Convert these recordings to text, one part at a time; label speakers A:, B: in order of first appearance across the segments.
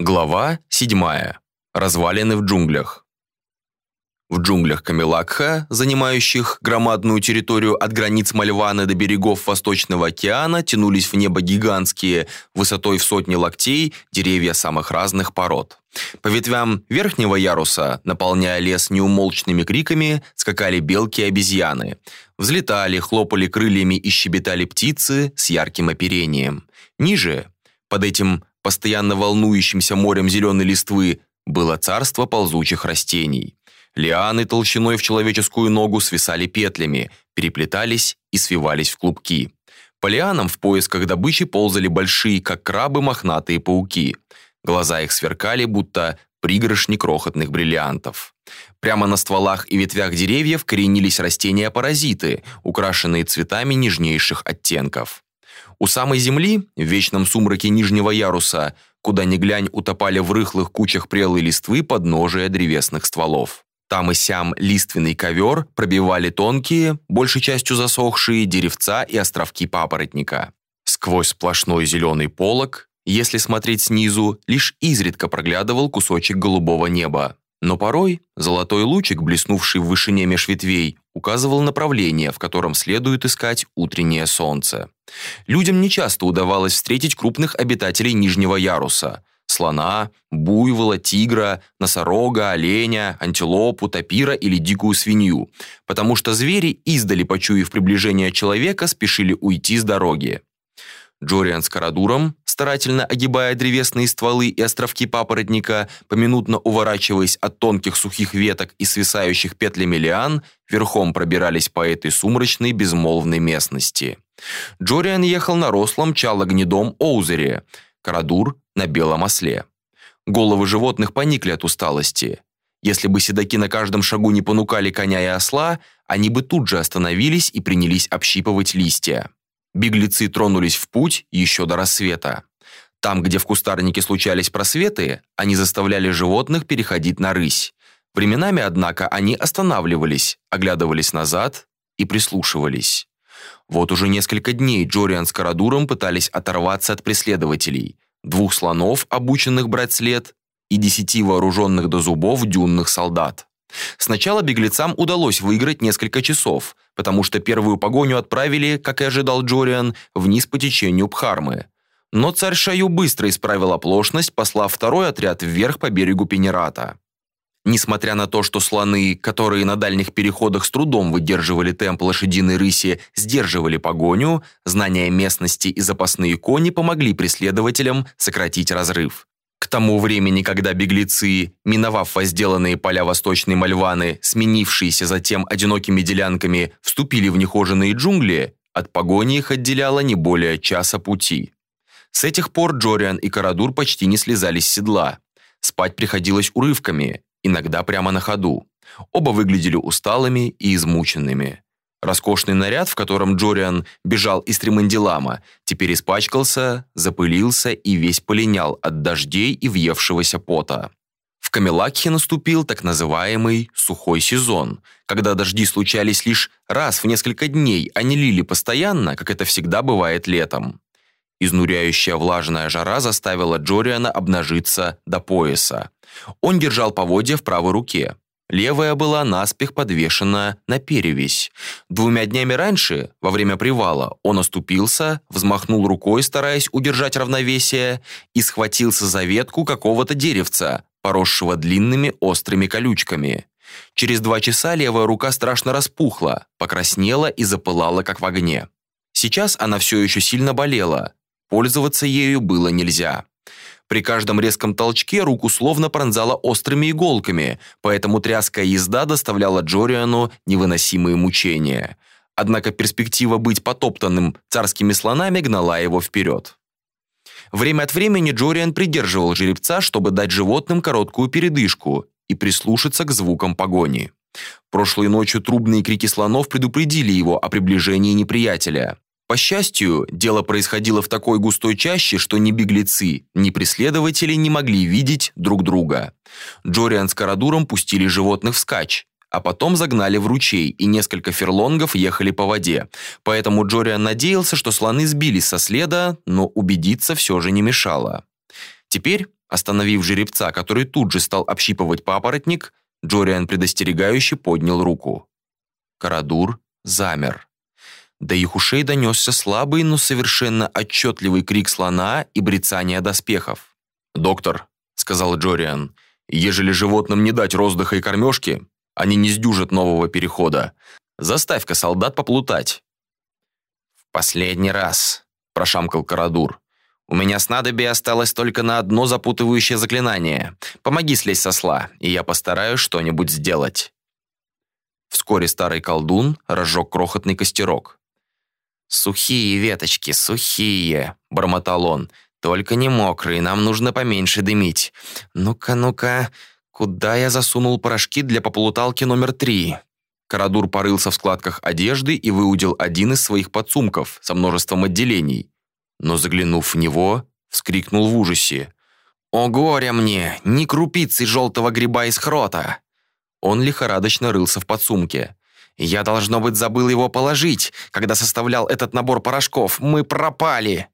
A: Глава 7. Развалины в джунглях. В джунглях Камилакха, занимающих громадную территорию от границ Мальваны до берегов Восточного океана, тянулись в небо гигантские, высотой в сотни локтей, деревья самых разных пород. По ветвям верхнего яруса, наполняя лес неумолчными криками, скакали белки и обезьяны. Взлетали, хлопали крыльями и щебетали птицы с ярким оперением. Ниже, под этим постоянно волнующимся морем зеленой листвы, было царство ползучих растений. Лианы толщиной в человеческую ногу свисали петлями, переплетались и свивались в клубки. По лианам в поисках добычи ползали большие, как крабы, мохнатые пауки. Глаза их сверкали, будто пригоршни крохотных бриллиантов. Прямо на стволах и ветвях деревьев коренились растения-паразиты, украшенные цветами нежнейших оттенков. У самой земли, в вечном сумраке нижнего яруса, куда ни глянь, утопали в рыхлых кучах прелой листвы подножия древесных стволов. Там и сям лиственный ковер пробивали тонкие, большей частью засохшие, деревца и островки папоротника. Сквозь сплошной зеленый полог, если смотреть снизу, лишь изредка проглядывал кусочек голубого неба. Но порой золотой лучик, блеснувший в вышине меж ветвей, указывал направление, в котором следует искать утреннее солнце. Людям нечасто удавалось встретить крупных обитателей нижнего яруса – слона, буйвола, тигра, носорога, оленя, антилопу, тапира или дикую свинью, потому что звери, издали почуяв приближение человека, спешили уйти с дороги. Джориан с Карадуром, старательно огибая древесные стволы и островки папоротника, поминутно уворачиваясь от тонких сухих веток и свисающих петлями лиан, верхом пробирались по этой сумрачной безмолвной местности. Джориан ехал на рослом чало-гнедом Оузере, Карадур на белом осле. Головы животных поникли от усталости. Если бы седаки на каждом шагу не понукали коня и осла, они бы тут же остановились и принялись общипывать листья. Беглецы тронулись в путь еще до рассвета. Там, где в кустарнике случались просветы, они заставляли животных переходить на рысь. Временами, однако, они останавливались, оглядывались назад и прислушивались. Вот уже несколько дней Джориан с Карадуром пытались оторваться от преследователей. Двух слонов, обученных брать след, и десяти вооруженных до зубов дюнных солдат. Сначала беглецам удалось выиграть несколько часов, потому что первую погоню отправили, как и ожидал Джориан, вниз по течению Пхармы. Но царь Шаю быстро исправил оплошность, послав второй отряд вверх по берегу Пенерата. Несмотря на то, что слоны, которые на дальних переходах с трудом выдерживали темп лошадиной рыси, сдерживали погоню, знания местности и запасные кони помогли преследователям сократить разрыв. К тому времени, когда беглецы, миновав возделанные поля Восточной Мальваны, сменившиеся затем одинокими делянками, вступили в нехоженные джунгли, от погони их отделяло не более часа пути. С этих пор Джориан и Карадур почти не слезали с седла. Спать приходилось урывками, иногда прямо на ходу. Оба выглядели усталыми и измученными. Роскошный наряд, в котором Джориан бежал из Тримандилама, теперь испачкался, запылился и весь полинял от дождей и въевшегося пота. В Камелакхе наступил так называемый «сухой сезон», когда дожди случались лишь раз в несколько дней, а не лили постоянно, как это всегда бывает летом. Изнуряющая влажная жара заставила Джориана обнажиться до пояса. Он держал поводья в правой руке. Левая была наспех подвешена на перевесь. Двумя днями раньше, во время привала, он оступился, взмахнул рукой, стараясь удержать равновесие, и схватился за ветку какого-то деревца, поросшего длинными острыми колючками. Через два часа левая рука страшно распухла, покраснела и запылала, как в огне. Сейчас она все еще сильно болела. Пользоваться ею было нельзя. При каждом резком толчке руку словно пронзала острыми иголками, поэтому тряская езда доставляла Джориану невыносимые мучения. Однако перспектива быть потоптанным царскими слонами гнала его вперед. Время от времени Джориан придерживал жеребца, чтобы дать животным короткую передышку и прислушаться к звукам погони. Прошлой ночью трубные крики слонов предупредили его о приближении неприятеля. По счастью, дело происходило в такой густой чаще, что ни беглецы, ни преследователи не могли видеть друг друга. Джориан с Карадуром пустили животных вскачь, а потом загнали в ручей, и несколько ферлонгов ехали по воде. Поэтому Джориан надеялся, что слоны сбились со следа, но убедиться все же не мешало. Теперь, Остановив жеребца, который тут же стал общипывать папоротник, Джориан предостерегающе поднял руку. Карадур замер. До их ушей донесся слабый, но совершенно отчетливый крик слона и брецание доспехов. «Доктор», — сказал Джориан, — «ежели животным не дать роздыха и кормежки, они не сдюжат нового перехода. Заставь-ка солдат поплутать». «В последний раз», — прошамкал Карадур. «У меня снадобье осталось только на одно запутывающее заклинание. Помоги слезть со сла, и я постараюсь что-нибудь сделать». Вскоре старый колдун разжег крохотный костерок. «Сухие веточки, сухие», — бормотал он. «Только не мокрые, нам нужно поменьше дымить. Ну-ка, ну-ка, куда я засунул порошки для поплуталки номер три?» Карадур порылся в складках одежды и выудил один из своих подсумков со множеством отделений. Но заглянув в него, вскрикнул в ужасе. «О горе мне! Ни крупицы желтого гриба из хрота!» Он лихорадочно рылся в подсумке. Я, должно быть, забыл его положить, когда составлял этот набор порошков. Мы пропали.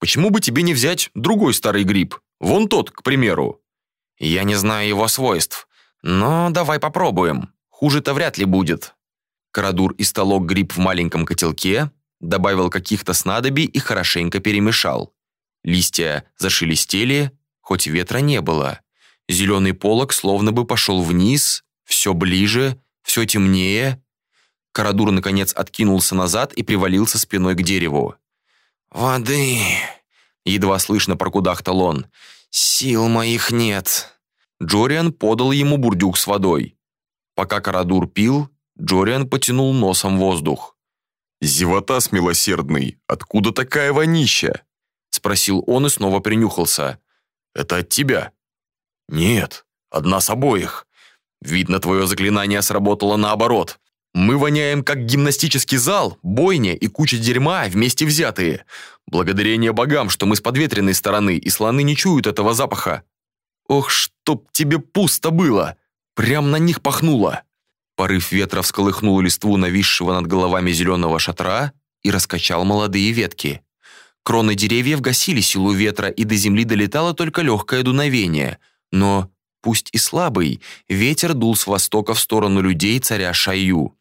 A: Почему бы тебе не взять другой старый гриб? Вон тот, к примеру. Я не знаю его свойств. Но давай попробуем. Хуже-то вряд ли будет. Карадур истолок гриб в маленьком котелке, добавил каких-то снадобий и хорошенько перемешал. Листья зашелестели, хоть ветра не было. Зеленый полог словно бы пошел вниз, все ближе, все темнее. Карадур, наконец, откинулся назад и привалился спиной к дереву. «Воды!» — едва слышно прокудахтал он. «Сил моих нет!» Джориан подал ему бурдюк с водой. Пока Карадур пил, Джориан потянул носом воздух.
B: «Зевотас милосердный, откуда такая вонища?»
A: Спросил он и снова принюхался.
B: «Это от тебя?»
A: «Нет, от нас обоих. Видно, твое заклинание сработало наоборот. Мы воняем, как гимнастический зал, бойня и куча дерьма вместе взятые. Благодарение богам, что мы с подветренной стороны, и слоны не чуют этого запаха. Ох, чтоб тебе пусто было! Прям на них пахнуло!» Порыв ветра всколыхнул листву нависшего над головами зеленого шатра и раскачал молодые ветки. Кроны деревьев гасили силу ветра, и до земли долетало только легкое дуновение. Но пусть и слабый, ветер дул с востока в сторону людей царя Шаю.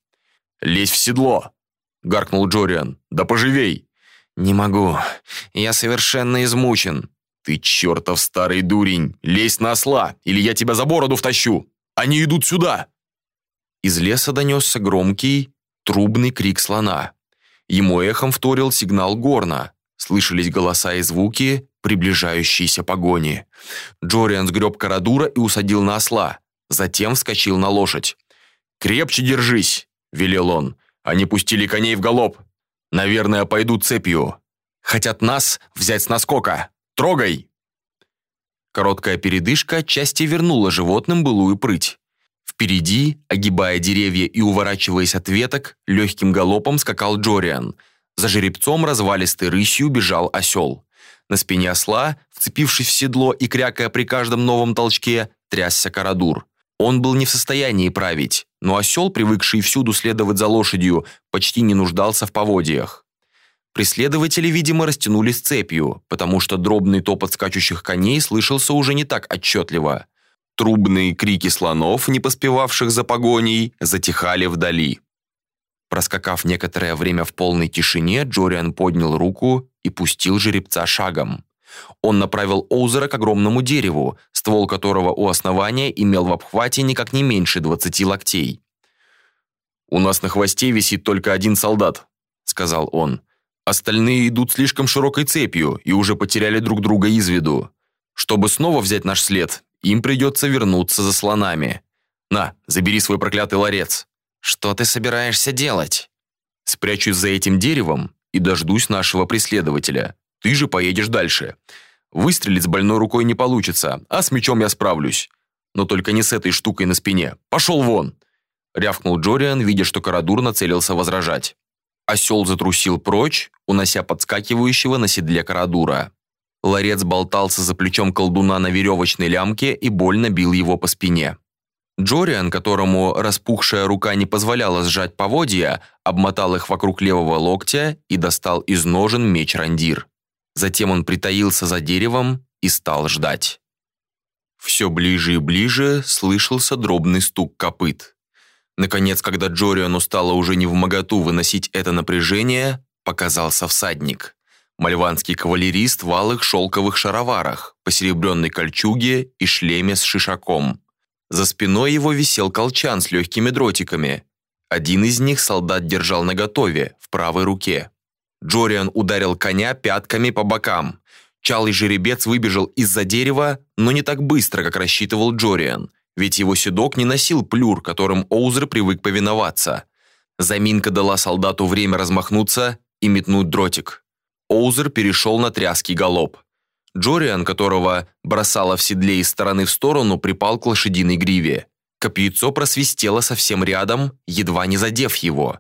B: «Лезь в седло!» — гаркнул Джориан. «Да поживей!»
A: «Не могу. Я совершенно измучен».
B: «Ты чертов старый дурень! Лезь на осла, или я тебя за бороду втащу! Они идут сюда!»
A: Из леса донесся громкий, трубный крик слона. Ему эхом вторил сигнал горна. Слышались голоса и звуки приближающейся погони. Джориан сгреб Карадура и усадил на осла. Затем вскочил на лошадь.
B: «Крепче держись!» – велел он. «Они пустили коней в галоп. Наверное, пойдут цепью. Хотят нас взять с наскока. Трогай!»
A: Короткая передышка отчасти вернула животным былую прыть. Впереди, огибая деревья и уворачиваясь от веток, легким галопом скакал Джориан. За жеребцом развалистой рысью бежал осел. На спине осла, вцепившись в седло и крякая при каждом новом толчке, трясся Карадур. Он был не в состоянии править, но осел, привыкший всюду следовать за лошадью, почти не нуждался в поводьях. Преследователи, видимо, растянулись цепью, потому что дробный топот скачущих коней слышался уже не так отчетливо. Трубные крики слонов, не поспевавших за погоней, затихали вдали. Проскакав некоторое время в полной тишине, Джориан поднял руку и пустил жеребца шагом. Он направил Оузера к огромному дереву, ствол которого у основания имел в обхвате никак не меньше 20 локтей.
B: «У нас на хвосте висит только один солдат», — сказал он. «Остальные идут слишком широкой цепью и уже потеряли друг друга из виду. Чтобы снова взять наш след, им придется вернуться за слонами. На, забери свой проклятый ларец».
A: «Что ты собираешься делать?»
B: «Спрячусь за этим деревом и дождусь нашего преследователя. Ты же поедешь дальше. Выстрелить с больной рукой не получится, а с мечом я справлюсь. Но только не с этой штукой на спине. Пошел вон!» Рявкнул Джориан, видя, что Карадур нацелился возражать. Осел затрусил прочь, унося подскакивающего на седле Карадура. Ларец болтался за плечом колдуна на веревочной лямке и больно бил его по спине. Джориан, которому распухшая рука не позволяла сжать поводья, обмотал их вокруг левого локтя и достал из ножен меч Рандир. Затем он притаился за деревом и стал ждать.
A: Все ближе и ближе слышался дробный стук копыт. Наконец, когда Джориану стало уже не в моготу выносить это напряжение, показался всадник. Мальванский кавалерист в алых шелковых шароварах, посеребренной кольчуге и шлеме с шишаком. За спиной его висел колчан с легкими дротиками. Один из них солдат держал наготове, в правой руке. Джориан ударил коня пятками по бокам. Чалый жеребец выбежал из-за дерева, но не так быстро, как рассчитывал Джориан, ведь его седок не носил плюр, которым Оузер привык повиноваться. Заминка дала солдату время размахнуться и метнуть дротик. Оузер перешел на тряский галоп. Джориан, которого бросало в седле из стороны в сторону, припал к лошадиной гриве. Копьецо просвистело совсем рядом, едва не задев его.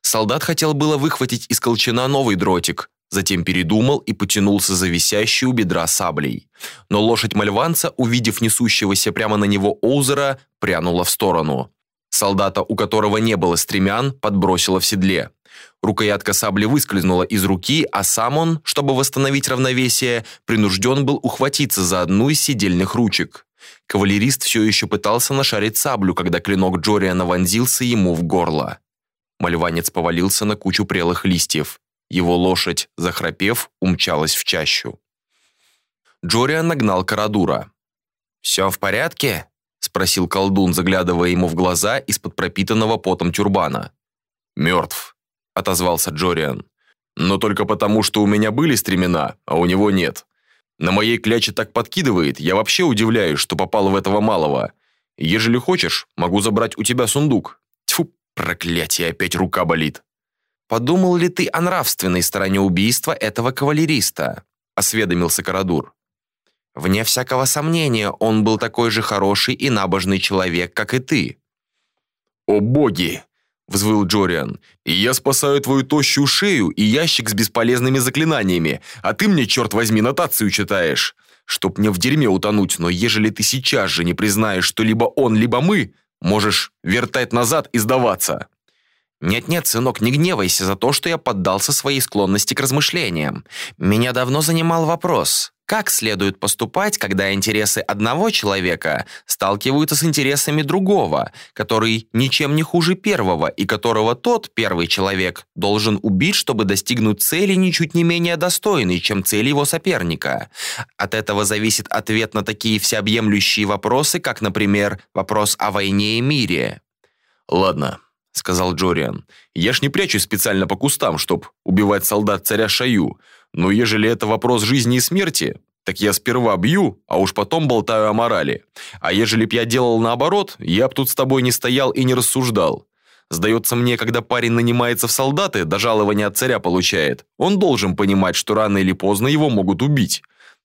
A: Солдат хотел было выхватить из колчана новый дротик, затем передумал и потянулся за висящей у бедра саблей. Но лошадь мальванца, увидев несущегося прямо на него Оузера, прянула в сторону. Солдата, у которого не было стремян, подбросила в седле. Рукоятка сабли выскользнула из руки, а сам он, чтобы восстановить равновесие, принужден был ухватиться за одну из сидельных ручек. Кавалерист все еще пытался нашарить саблю, когда клинок Джориана вонзился ему в горло. Мальванец повалился на кучу прелых листьев. Его лошадь, захрапев, умчалась в чащу. Джориан нагнал Карадура. «Все в порядке?» – спросил колдун, заглядывая ему в глаза из-под пропитанного потом тюрбана.
B: «Мертв», – отозвался Джориан. «Но только потому, что у меня были стремена, а у него нет. На моей кляче так подкидывает, я вообще удивляюсь, что попал в этого малого. Ежели хочешь, могу забрать у тебя сундук. Тьфу, проклятие, опять рука болит».
A: «Подумал ли ты о нравственной стороне убийства этого кавалериста?» – осведомился Карадур. «Вне всякого сомнения, он был такой же хороший и набожный человек, как и ты».
B: «О боги!» – взвыл Джориан. «Я спасаю твою тощую шею и ящик с бесполезными заклинаниями, а ты мне, черт возьми, нотацию читаешь. Чтоб мне в дерьме утонуть, но ежели ты сейчас же не признаешь, что либо он, либо мы, можешь вертать назад и сдаваться».
A: «Нет-нет, сынок, не гневайся за то, что я поддался своей склонности к размышлениям. Меня давно занимал вопрос, как следует поступать, когда интересы одного человека сталкиваются с интересами другого, который ничем не хуже первого и которого тот, первый человек, должен убить, чтобы достигнуть цели ничуть не менее достойной, чем цель его соперника. От этого зависит ответ на такие всеобъемлющие вопросы, как, например, вопрос о войне и мире.
B: «Ладно», — сказал Джориан. «Я ж не прячусь специально по кустам, чтоб убивать солдат царя Шаю. Но ежели это вопрос жизни и смерти, так я сперва бью, а уж потом болтаю о морали. А ежели б я делал наоборот, я б тут с тобой не стоял и не рассуждал. Сдается мне, когда парень нанимается в солдаты, до жалования от царя получает, он должен понимать, что рано или поздно его могут убить.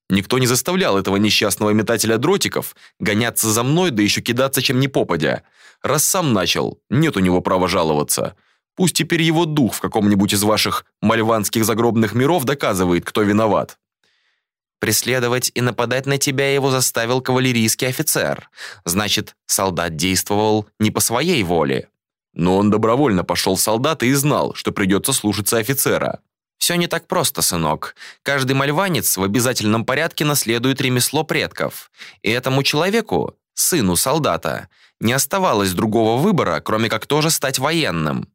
B: Никто не заставлял этого несчастного метателя дротиков гоняться за мной, да еще кидаться чем ни попадя. Раз сам начал, нет у него права жаловаться. Пусть теперь его дух в каком-нибудь из ваших мальванских загробных миров доказывает, кто виноват.
A: Преследовать и нападать на тебя его заставил кавалерийский офицер. Значит, солдат действовал не по своей воле.
B: Но он добровольно пошел в солдаты и знал, что придется слушаться офицера.
A: Все не так просто, сынок. Каждый мальванец в обязательном порядке наследует ремесло предков. И этому человеку, сыну солдата, не оставалось другого выбора, кроме как тоже стать военным.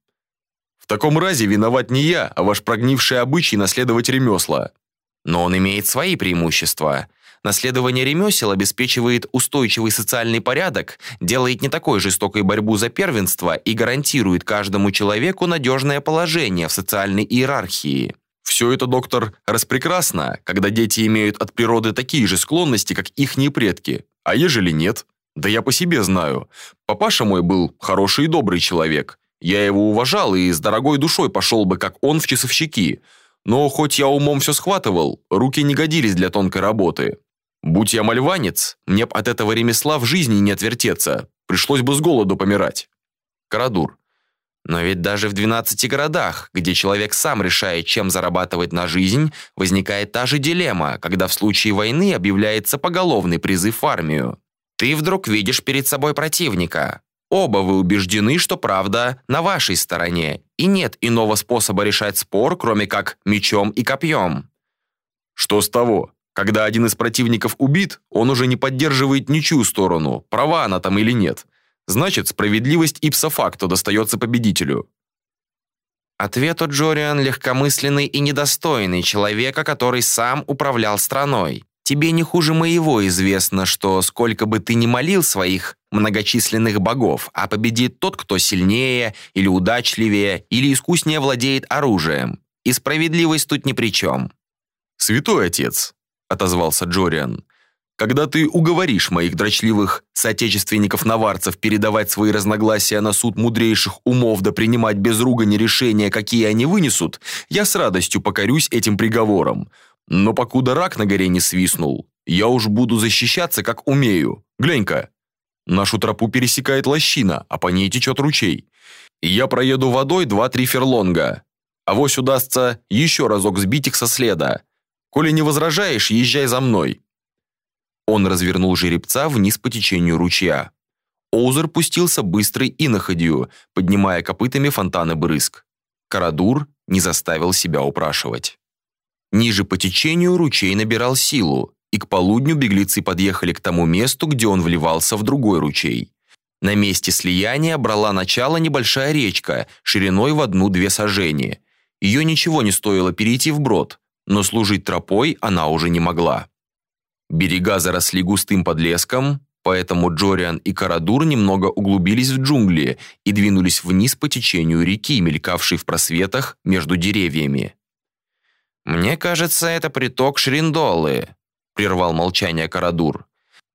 B: В таком разе виноват не я, а ваш прогнивший обычай наследовать ремесла.
A: Но он имеет свои преимущества. Наследование ремесел обеспечивает устойчивый социальный порядок, делает не такой жестокой борьбу за первенство и гарантирует каждому человеку надежное положение в социальной иерархии.
B: Все это, доктор, распрекрасно, когда дети имеют от природы такие же склонности, как ихние предки. А ежели нет? Да я по себе знаю. Папаша мой был хороший и добрый человек. Я его уважал и с дорогой душой пошел бы, как он, в часовщики. Но хоть я умом все схватывал, руки не годились для тонкой работы. Будь я мальванец, мне б от этого ремесла в жизни не отвертеться. Пришлось бы с голоду помирать.
A: Карадур. Но ведь даже в 12 городах, где человек сам решает, чем зарабатывать на жизнь, возникает та же дилемма, когда в случае войны объявляется поголовный призыв в армию. Ты вдруг видишь перед собой противника. Оба вы убеждены, что правда на вашей стороне, и нет иного способа решать спор, кроме как мечом и копьем.
B: Что с того? Когда один из противников убит, он уже не поддерживает ничью сторону, права она там или нет. Значит, справедливость ипсо факто достается победителю.
C: Ответ у Джориан легкомысленный и недостойный человека, который сам управлял страной. Тебе не хуже моего известно, что сколько бы ты ни молил своих многочисленных богов, а победит тот, кто сильнее или удачливее или искуснее владеет оружием. И справедливость тут ни при чем.
B: «Святой отец», — отозвался Джориан, «когда ты уговоришь моих дрочливых соотечественников-наварцев передавать свои разногласия на суд мудрейших умов да принимать без ругани решения, какие они вынесут, я с радостью покорюсь этим приговором. Но покуда рак на горе не свистнул, я уж буду защищаться, как умею. Глянь-ка, нашу тропу пересекает лощина, а по ней течет ручей. Я проеду водой два-три ферлонга. А вось удастся еще разок сбить их со следа. Коли не возражаешь, езжай за мной». Он развернул жеребца вниз по течению ручья. Оузер пустился быстрой иноходью, поднимая копытами фонтаны брызг. Карадур не заставил себя упрашивать. Ниже по течению ручей набирал силу, и к полудню беглецы подъехали к тому месту, где он вливался в другой ручей. На месте слияния брала начало небольшая речка, шириной в одну-две сажения. Ее ничего не стоило перейти вброд, но служить тропой она уже не могла. Берега заросли густым подлеском, поэтому Джориан и Карадур немного углубились в джунгли и двинулись вниз по течению реки, мелькавшей в просветах между деревьями.
C: «Мне кажется, это приток Шриндолы», — прервал молчание Карадур.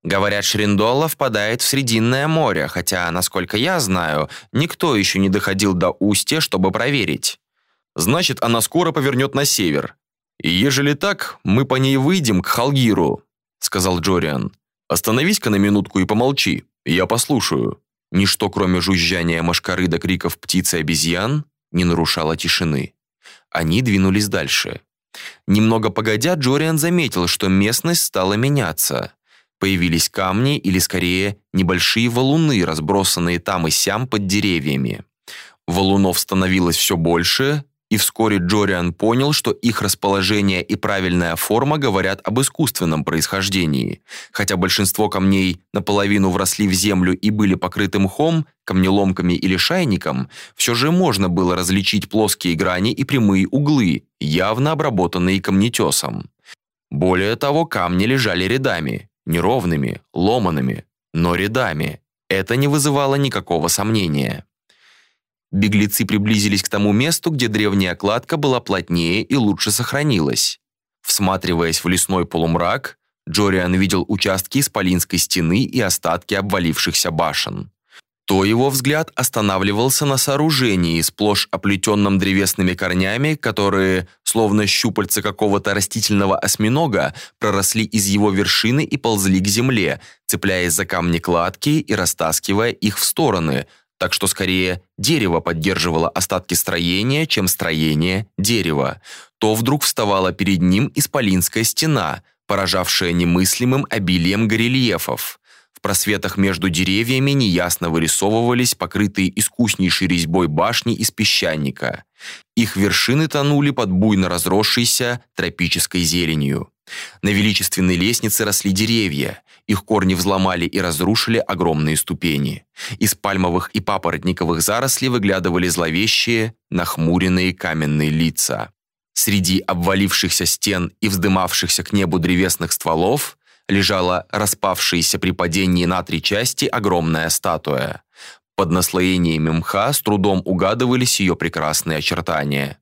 C: «Говорят, Шриндола впадает в Срединное море, хотя, насколько я знаю, никто еще не доходил до устья, чтобы проверить».
B: Значит, она скоро повернет на север. Ежели так, мы по ней выйдем к Халгиру, сказал Джориан. Остановись-ка на минутку и помолчи, я послушаю. Ничто, кроме жужжания мошкары до криков птиц и обезьян, не нарушало тишины. Они двинулись дальше. Немного погодя, Джориан заметил, что местность стала меняться. Появились камни или, скорее, небольшие валуны, разбросанные там и сям под деревьями. Валунов становилось все больше, и вскоре Джориан понял, что их расположение и правильная форма говорят об искусственном происхождении. Хотя большинство камней наполовину вросли в землю и были покрыты мхом, камнеломками или шайником, все же можно было различить плоские грани и прямые углы, явно обработанные камнетесом. Более того, камни лежали рядами, неровными, ломанными, но рядами. Это не вызывало никакого сомнения. Беглецы приблизились к тому месту, где древняя кладка была плотнее и лучше сохранилась. Всматриваясь в лесной полумрак, Джориан видел участки исполинской стены и остатки обвалившихся башен. То его взгляд останавливался на сооружении, сплошь оплетенном древесными корнями, которые, словно щупальца какого-то растительного осьминога, проросли из его вершины и ползли к земле, цепляясь за камни кладки и растаскивая их в стороны, так что скорее дерево поддерживало остатки строения, чем строение дерева. То вдруг вставала перед ним исполинская стена, поражавшая немыслимым обилием горельефов. В просветах между деревьями неясно вырисовывались покрытые искуснейшей резьбой башни из песчаника. Их вершины тонули под буйно разросшейся тропической зеленью. На величественной лестнице росли деревья, их корни взломали и разрушили огромные ступени. Из пальмовых и папоротниковых зарослей выглядывали зловещие, нахмуренные каменные лица. Среди обвалившихся стен и вздымавшихся к небу древесных стволов лежала распавшаяся при падении на три части огромная статуя. Под наслоениями мха с трудом угадывались ее прекрасные очертания.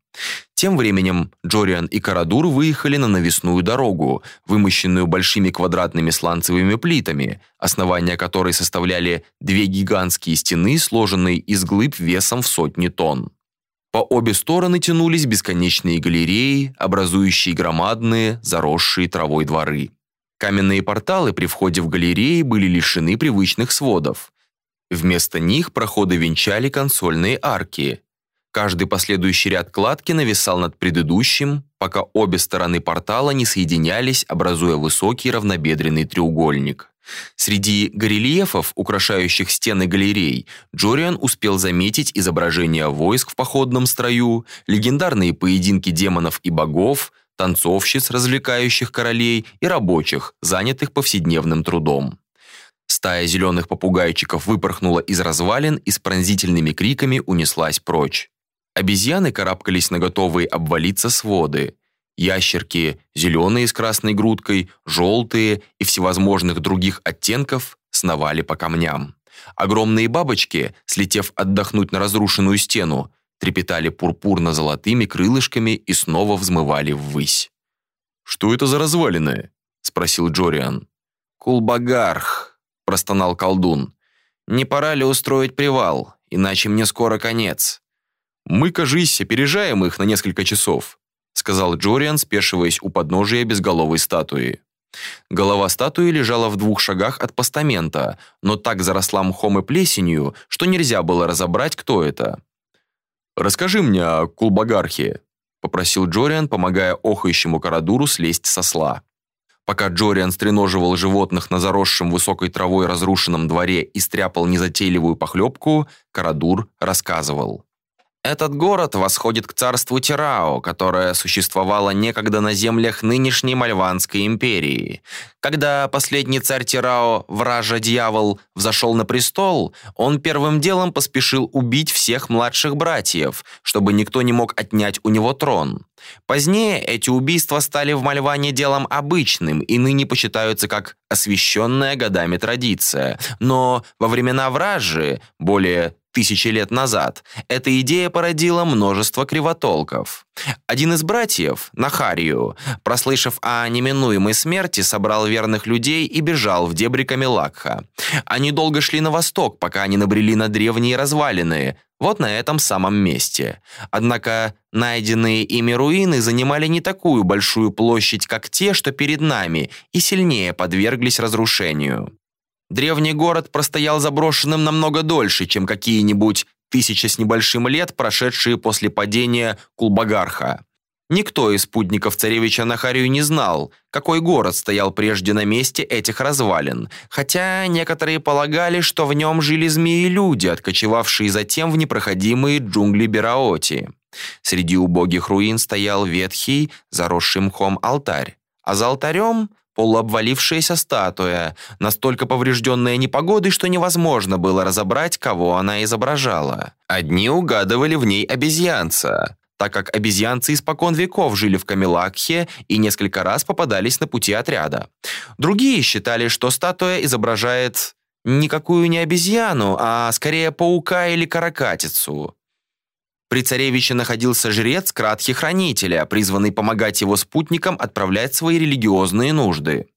B: Тем временем Джориан и Карадур выехали на навесную дорогу, вымощенную большими квадратными сланцевыми плитами, основания которой составляли две гигантские стены, сложенные из глыб весом в сотни тонн. По обе стороны тянулись бесконечные галереи, образующие громадные, заросшие травой дворы. Каменные порталы при входе в галереи были лишены привычных сводов. Вместо них проходы венчали консольные арки. Каждый последующий ряд кладки нависал над предыдущим, пока обе стороны портала не соединялись, образуя высокий равнобедренный треугольник. Среди горельефов, украшающих стены галерей, Джориан успел заметить изображения войск в походном строю, легендарные поединки демонов и богов,
A: танцовщиц, развлекающих королей, и рабочих, занятых повседневным трудом. Стая зеленых попугайчиков выпорхнула из развалин и с пронзительными криками унеслась прочь. Обезьяны карабкались на готовые обвалиться своды. Ящерки, зеленые с красной грудкой, желтые и всевозможных других оттенков, сновали по камням. Огромные бабочки, слетев отдохнуть на разрушенную стену, трепетали пурпурно-золотыми крылышками и снова взмывали ввысь. «Что это за развалины?» — спросил Джориан.
C: «Кулбагарх», — простонал колдун. «Не пора ли устроить привал, иначе мне скоро конец».
A: «Мы, кажись, опережаем их на несколько часов», — сказал Джориан, спешиваясь у подножия безголовой статуи. Голова статуи лежала в двух шагах от постамента, но так заросла мхом и плесенью, что нельзя было разобрать, кто это. «Расскажи мне о Кулбагархе», — попросил Джориан, помогая охающему Карадуру слезть со сла. Пока Джориан стреноживал животных на заросшем высокой травой разрушенном дворе и стряпал незатейливую похлебку, Карадур рассказывал.
C: Этот город восходит к царству Тирао, которое существовало некогда на землях нынешней Мальванской империи. Когда последний царь Тирао, вража-дьявол, взошел на престол, он первым делом поспешил убить всех младших братьев, чтобы никто не мог отнять у него трон. Позднее эти убийства стали в Мальване делом обычным и ныне почитаются как освященная годами традиция. Но во времена вражи, более тысячи лет назад, эта идея породила множество кривотолков. Один из братьев, Нахарию, прослышав о неминуемой смерти, собрал верных людей и бежал в дебри Камелакха. Они долго шли на восток, пока они набрели на древние развалины, вот на этом самом месте. Однако найденные ими руины занимали не такую большую площадь, как те, что перед нами, и сильнее подверглись разрушению. Древний город простоял заброшенным намного дольше, чем какие-нибудь тысячи с небольшим лет, прошедшие после падения Кулбагарха. Никто из спутников царевича Нахарию не знал, какой город стоял прежде на месте этих развалин, хотя некоторые полагали, что в нем жили змеи-люди, откочевавшие затем в непроходимые джунгли Бераоти. Среди убогих руин стоял ветхий, заросший мхом алтарь, а за алтарем полуобвалившаяся статуя, настолько поврежденная непогодой, что невозможно было разобрать, кого она изображала. Одни угадывали в ней обезьянца, так как обезьянцы испокон веков жили в Камелакхе и несколько раз попадались на пути отряда. Другие считали, что статуя изображает никакую не обезьяну, а скорее паука или каракатицу. При царевиче находился жрец Кратхи-хранителя, призванный помогать его спутникам отправлять свои религиозные нужды.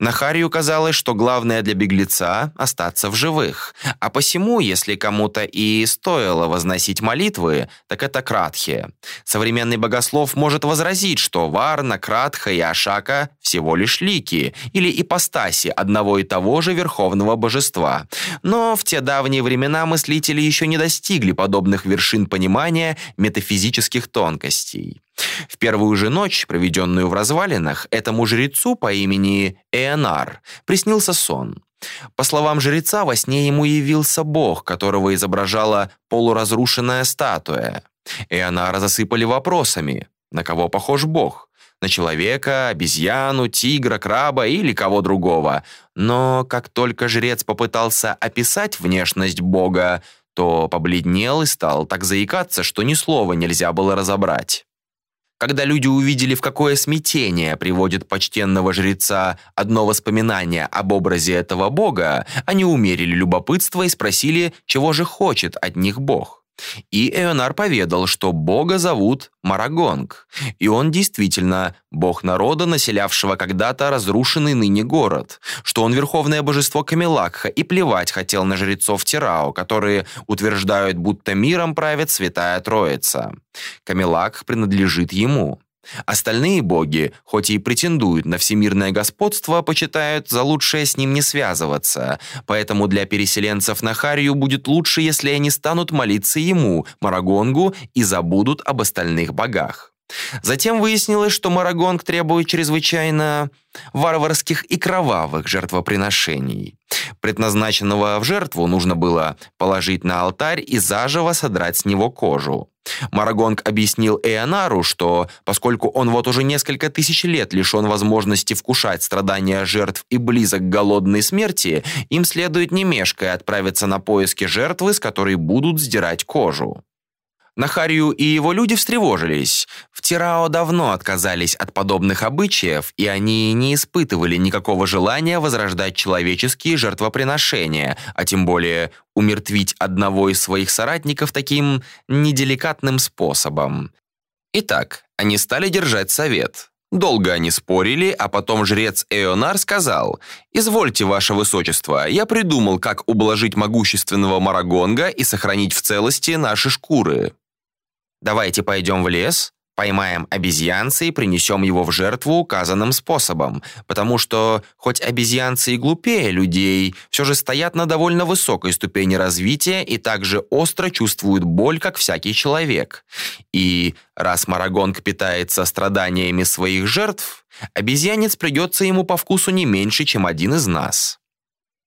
C: Нахарию казалось, что главное для беглеца – остаться в живых. А посему, если кому-то и стоило возносить молитвы, так это Кратхе. Современный богослов может возразить, что Варна, Кратха и Ашака – всего лишь лики или ипостаси одного и того же верховного божества. Но в те давние времена мыслители еще не достигли подобных вершин понимания метафизических тонкостей. В первую же ночь, проведенную в развалинах, этому жрецу по имени Эонар приснился сон. По словам жреца, во сне ему явился бог, которого изображала полуразрушенная статуя. Эонара засыпали вопросами. На кого похож бог? На человека, обезьяну, тигра, краба или кого другого. Но как только жрец попытался описать внешность бога, то побледнел и стал так заикаться, что ни слова нельзя было разобрать. Когда люди увидели, в какое смятение приводит почтенного жреца одно воспоминание об образе этого бога, они умерили любопытство и спросили, чего же хочет от них бог. И Эонар поведал, что бога зовут Марагонг, и он действительно бог народа, населявшего когда-то разрушенный ныне город, что он верховное божество Камелакха и плевать хотел на жрецов Тирао, которые утверждают, будто миром правит Святая Троица. Камелакх принадлежит ему. Остальные боги, хоть и претендуют на всемирное господство, почитают за лучшее с ним не связываться, поэтому для переселенцев на Харию будет лучше, если они станут молиться ему, Марагонгу, и забудут об остальных богах. Затем выяснилось, что Марагонг требует чрезвычайно варварских и кровавых жертвоприношений. Предназначенного в жертву нужно было положить на алтарь и заживо содрать с него кожу. Марагонг объяснил Эонару, что поскольку он вот уже несколько тысяч лет лишен возможности вкушать страдания жертв и близок к голодной смерти, им следует не мешкая отправиться на поиски жертвы, с которой будут сдирать кожу. Нахарию и его люди встревожились. В Тирао давно отказались от подобных обычаев, и они не испытывали никакого желания возрождать человеческие жертвоприношения, а тем более умертвить одного из своих соратников таким неделикатным способом. Итак, они стали держать совет. Долго они спорили, а потом жрец Эонар сказал, «Извольте, ваше высочество, я придумал, как ублажить могущественного Марагонга и сохранить в целости наши шкуры». Давайте пойдем в лес, поймаем обезьянца и принесем его в жертву указанным способом, потому что, хоть обезьянцы и глупее людей, все же стоят на довольно высокой ступени развития и также остро чувствуют боль, как всякий человек. И раз Марагонг питается страданиями своих жертв, обезьянец придется ему по вкусу не меньше, чем один из нас.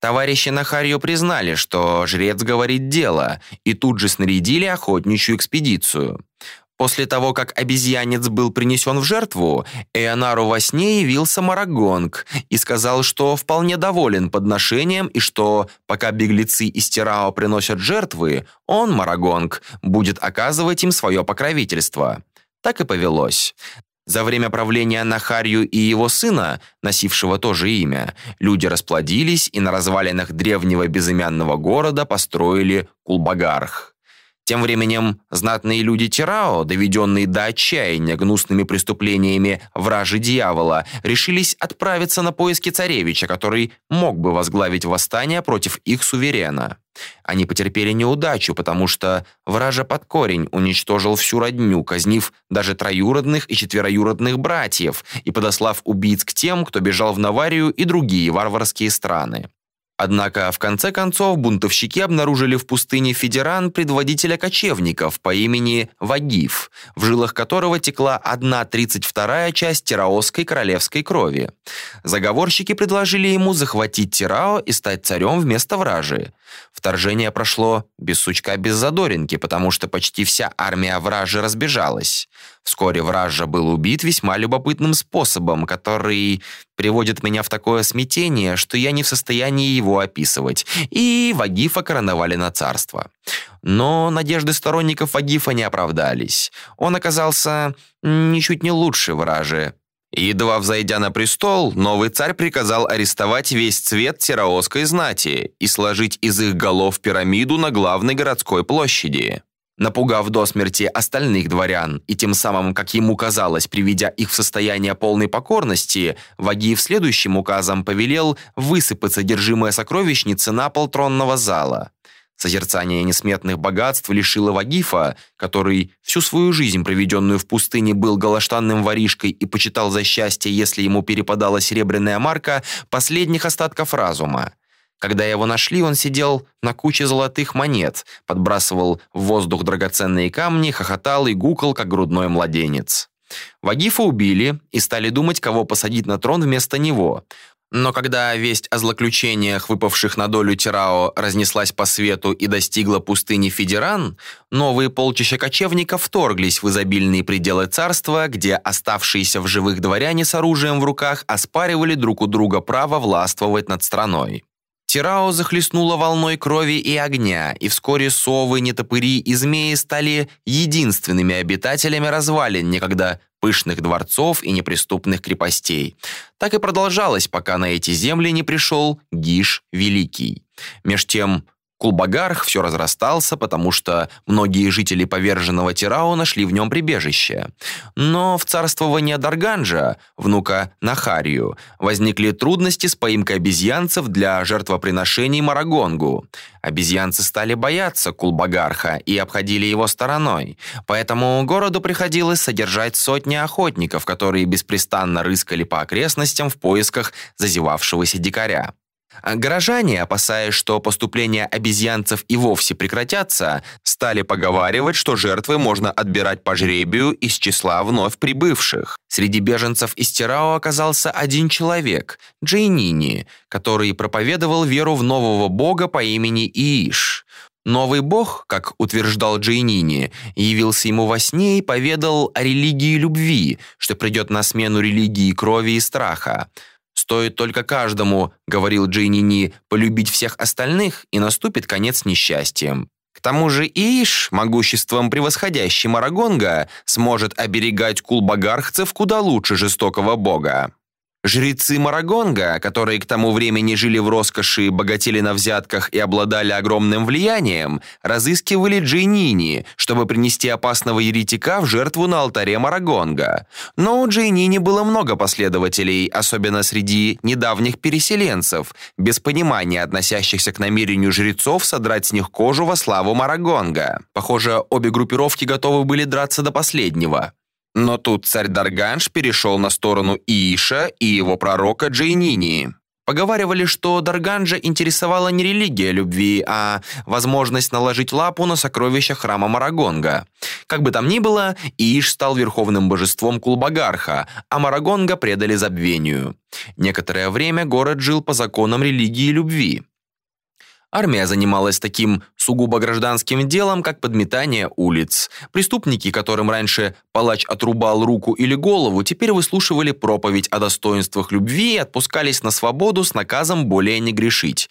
C: Товарищи Нахарью признали, что жрец говорит дело, и тут же снарядили охотничью экспедицию. После того, как обезьянец был принесен в жертву, Эонару во сне явился Марагонг и сказал, что вполне доволен подношением и что, пока беглецы из Тирао приносят жертвы, он, Марагонг, будет оказывать им свое покровительство. Так и повелось. За время правления Нахарью и его сына, носившего то же имя, люди расплодились и на развалинах древнего безымянного города построили Кулбагарх. Тем временем знатные люди Тирао, доведенные до отчаяния гнусными преступлениями вражи дьявола, решились отправиться на поиски царевича, который мог бы возглавить восстание против их суверена. Они потерпели неудачу, потому что вража под корень уничтожил всю родню, казнив даже троюродных и четвероюродных братьев и подослав убийц к тем, кто бежал в Наварию и другие варварские страны. Однако, в конце концов, бунтовщики обнаружили в пустыне Федеран предводителя кочевников по имени Вагиф, в жилах которого текла одна тридцать вторая часть тираосской королевской крови. Заговорщики предложили ему захватить Тирао и стать царем вместо вражи. Вторжение прошло без сучка, без задоринки, потому что почти вся армия вражи разбежалась. Вскоре вража был убит весьма любопытным способом, который приводит меня в такое смятение, что я не в состоянии его описывать, и Вагифа короновали на царство. Но надежды сторонников Вагифа не оправдались. Он оказался ничуть не лучше вражи. Едва взойдя на престол, новый царь приказал арестовать весь цвет Тираосской знати и сложить из их голов пирамиду на главной городской площади. Напугав до смерти остальных дворян и тем самым, как ему казалось, приведя их в состояние полной покорности, Вагиев следующим указом повелел высыпать содержимое сокровищницы на пол тронного зала. Созерцание несметных богатств лишило Вагифа, который всю свою жизнь, проведенную в пустыне, был галаштанным воришкой и почитал за счастье, если ему перепадала серебряная марка, последних остатков разума. Когда его нашли, он сидел на куче золотых монет, подбрасывал в воздух драгоценные камни, хохотал и гукал, как грудной младенец. Вагифа убили и стали думать, кого посадить на трон вместо него. Но когда весть о злоключениях, выпавших на долю Тирао, разнеслась по свету и достигла пустыни Федеран, новые полчища кочевников вторглись в изобильные пределы царства, где оставшиеся в живых дворяне с оружием в руках оспаривали друг у друга право властвовать над страной. Тирао захлестнула волной крови и огня, и вскоре совы, нетопыри и змеи стали единственными обитателями развалин некогда пышных дворцов и неприступных крепостей. Так и продолжалось, пока на эти земли не пришел Гиш Великий. Меж тем Кулбагарх все разрастался, потому что многие жители поверженного Тирао нашли в нем прибежище. Но в царствовании Дарганджа, внука Нахарию, возникли трудности с поимкой обезьянцев для жертвоприношений Марагонгу. Обезьянцы стали бояться Кулбагарха и обходили его стороной. Поэтому городу приходилось содержать сотни охотников, которые беспрестанно рыскали по окрестностям в поисках зазевавшегося дикаря. А горожане, опасаясь, что поступления обезьянцев и вовсе прекратятся, стали поговаривать, что жертвы можно отбирать по жребию из числа вновь прибывших. Среди беженцев из Тирао оказался один человек – Джейнини, который проповедовал веру в нового бога по имени Ииш. Новый бог, как утверждал Джейнини, явился ему во сне и поведал о религии любви, что придет на смену религии крови и страха. «Стоит только каждому, — говорил Джейнини, — полюбить всех остальных, и наступит конец несчастьем. К тому же Иш, могуществом превосходящим Арагонга, сможет оберегать кулбагархцев куда лучше жестокого бога. Жрецы Марагонга, которые к тому времени жили в роскоши, богатели на взятках и обладали огромным влиянием, разыскивали Джейнини, чтобы принести опасного еретика в жертву на алтаре Марагонга. Но у Джейнини было много последователей, особенно среди недавних переселенцев, без понимания относящихся к намерению жрецов содрать с них кожу во славу Марагонга. Похоже, обе группировки готовы были драться до последнего. Но тут царь Дарганш перешел на сторону Ииша и его пророка Джейнини. Поговаривали, что Дарганджа интересовала не религия любви, а возможность наложить лапу на сокровища храма Марагонга. Как бы там ни было, Ииш стал верховным божеством Кулбагарха, а Марагонга предали забвению. Некоторое время город жил по законам религии любви. Армия занималась таким сугубо гражданским делом, как подметание улиц. Преступники, которым раньше палач отрубал руку или голову, теперь выслушивали проповедь о достоинствах любви и отпускались на свободу с наказом более не грешить.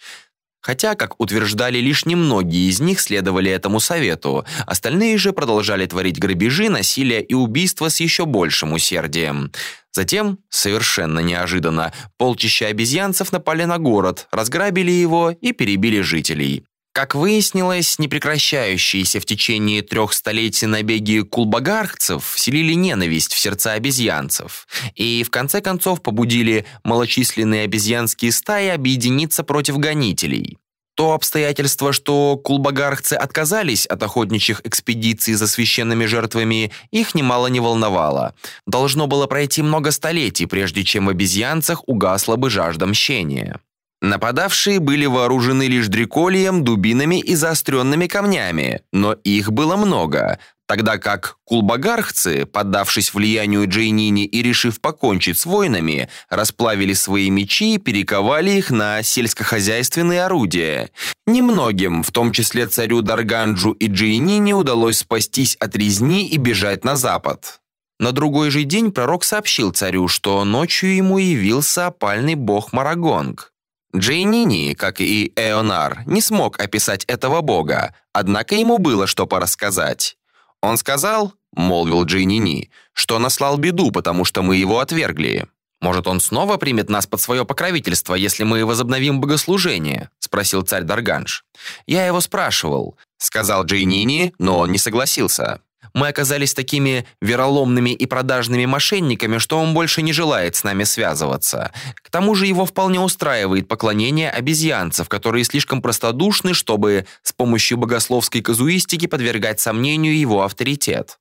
C: Хотя, как утверждали лишь немногие из них, следовали этому совету. Остальные же продолжали творить грабежи, насилие и убийства с еще большим усердием. Затем, совершенно неожиданно, полчища обезьянцев напали на город, разграбили его и перебили жителей. Как выяснилось, непрекращающиеся в течение трех столетий набеги кулбагархцев вселили ненависть в сердца обезьянцев и в конце концов побудили малочисленные обезьянские стаи объединиться против гонителей. То обстоятельство, что кулбагархцы отказались от охотничьих экспедиций за священными жертвами, их немало не волновало. Должно было пройти много столетий, прежде чем в обезьянцах угасла бы жажда мщения. Нападавшие были вооружены лишь дрекольем, дубинами и заостренными камнями, но их было много, тогда как кулбагархцы, поддавшись влиянию Джейнини и решив покончить с воинами, расплавили свои мечи и перековали их на сельскохозяйственные орудия. Немногим, в том числе царю Дарганджу и Джейнини, удалось спастись от резни и бежать на запад. На другой же день пророк сообщил царю, что ночью ему явился опальный бог Марагонг. Джейнини, как и Эонар, не смог описать этого бога, однако ему было что порассказать. Он сказал, молвил Джейнини, что наслал беду, потому что мы его отвергли. Может, он снова примет нас под свое покровительство, если мы возобновим богослужение, спросил царь Дарганш. Я его спрашивал, сказал Джейнини, но он не согласился. Мы оказались такими вероломными и продажными мошенниками, что он больше не желает с нами связываться. К тому же его вполне устраивает поклонение обезьянцев, которые слишком простодушны, чтобы с помощью богословской казуистики подвергать сомнению его авторитет.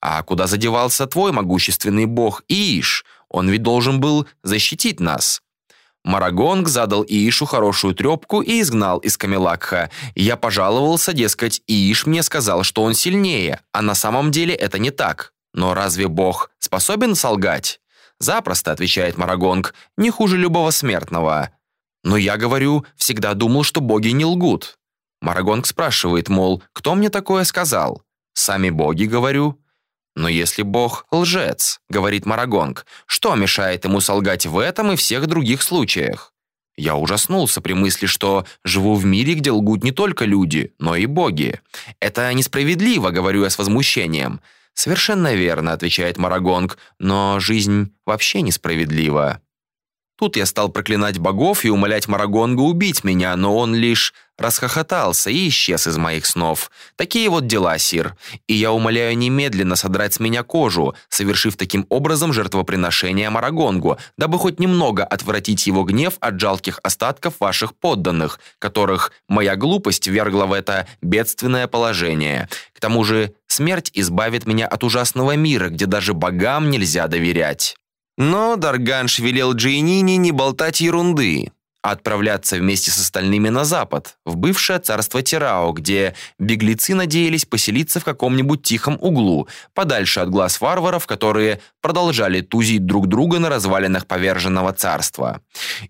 C: А куда задевался твой могущественный бог Иш? Он ведь должен был защитить нас. Марагонг задал Иишу хорошую трепку и изгнал из Камелакха. Я пожаловался, дескать, Ииш мне сказал, что он сильнее, а на самом деле это не так. Но разве Бог способен солгать? Запросто, отвечает Марагонг, не хуже любого смертного. Но я говорю, всегда думал, что боги не лгут. Марагонг спрашивает, мол, кто мне такое сказал? Сами боги, говорю. Но если Бог лжец, говорит Марагонг, что мешает ему солгать в этом и всех других случаях? Я ужаснулся при мысли, что живу в мире, где лгут не только люди, но и боги. Это несправедливо, говорю я с возмущением. Совершенно верно, отвечает Марагонг, но жизнь вообще несправедлива. Тут я стал проклинать богов и умолять Марагонга убить меня, но он лишь расхохотался и исчез из моих снов. Такие вот дела, сир. И я умоляю немедленно содрать с меня кожу, совершив таким образом жертвоприношение Марагонгу, дабы хоть немного отвратить его гнев от жалких остатков ваших подданных, которых моя глупость вергла в это бедственное положение. К тому же смерть избавит меня от ужасного мира, где даже богам нельзя доверять». Но Дарганш велел Джейнине не болтать ерунды, а отправляться вместе с остальными на запад, в бывшее царство Тирао, где беглецы надеялись поселиться в каком-нибудь тихом углу, подальше от глаз варваров, которые продолжали тузить друг друга на развалинах поверженного царства.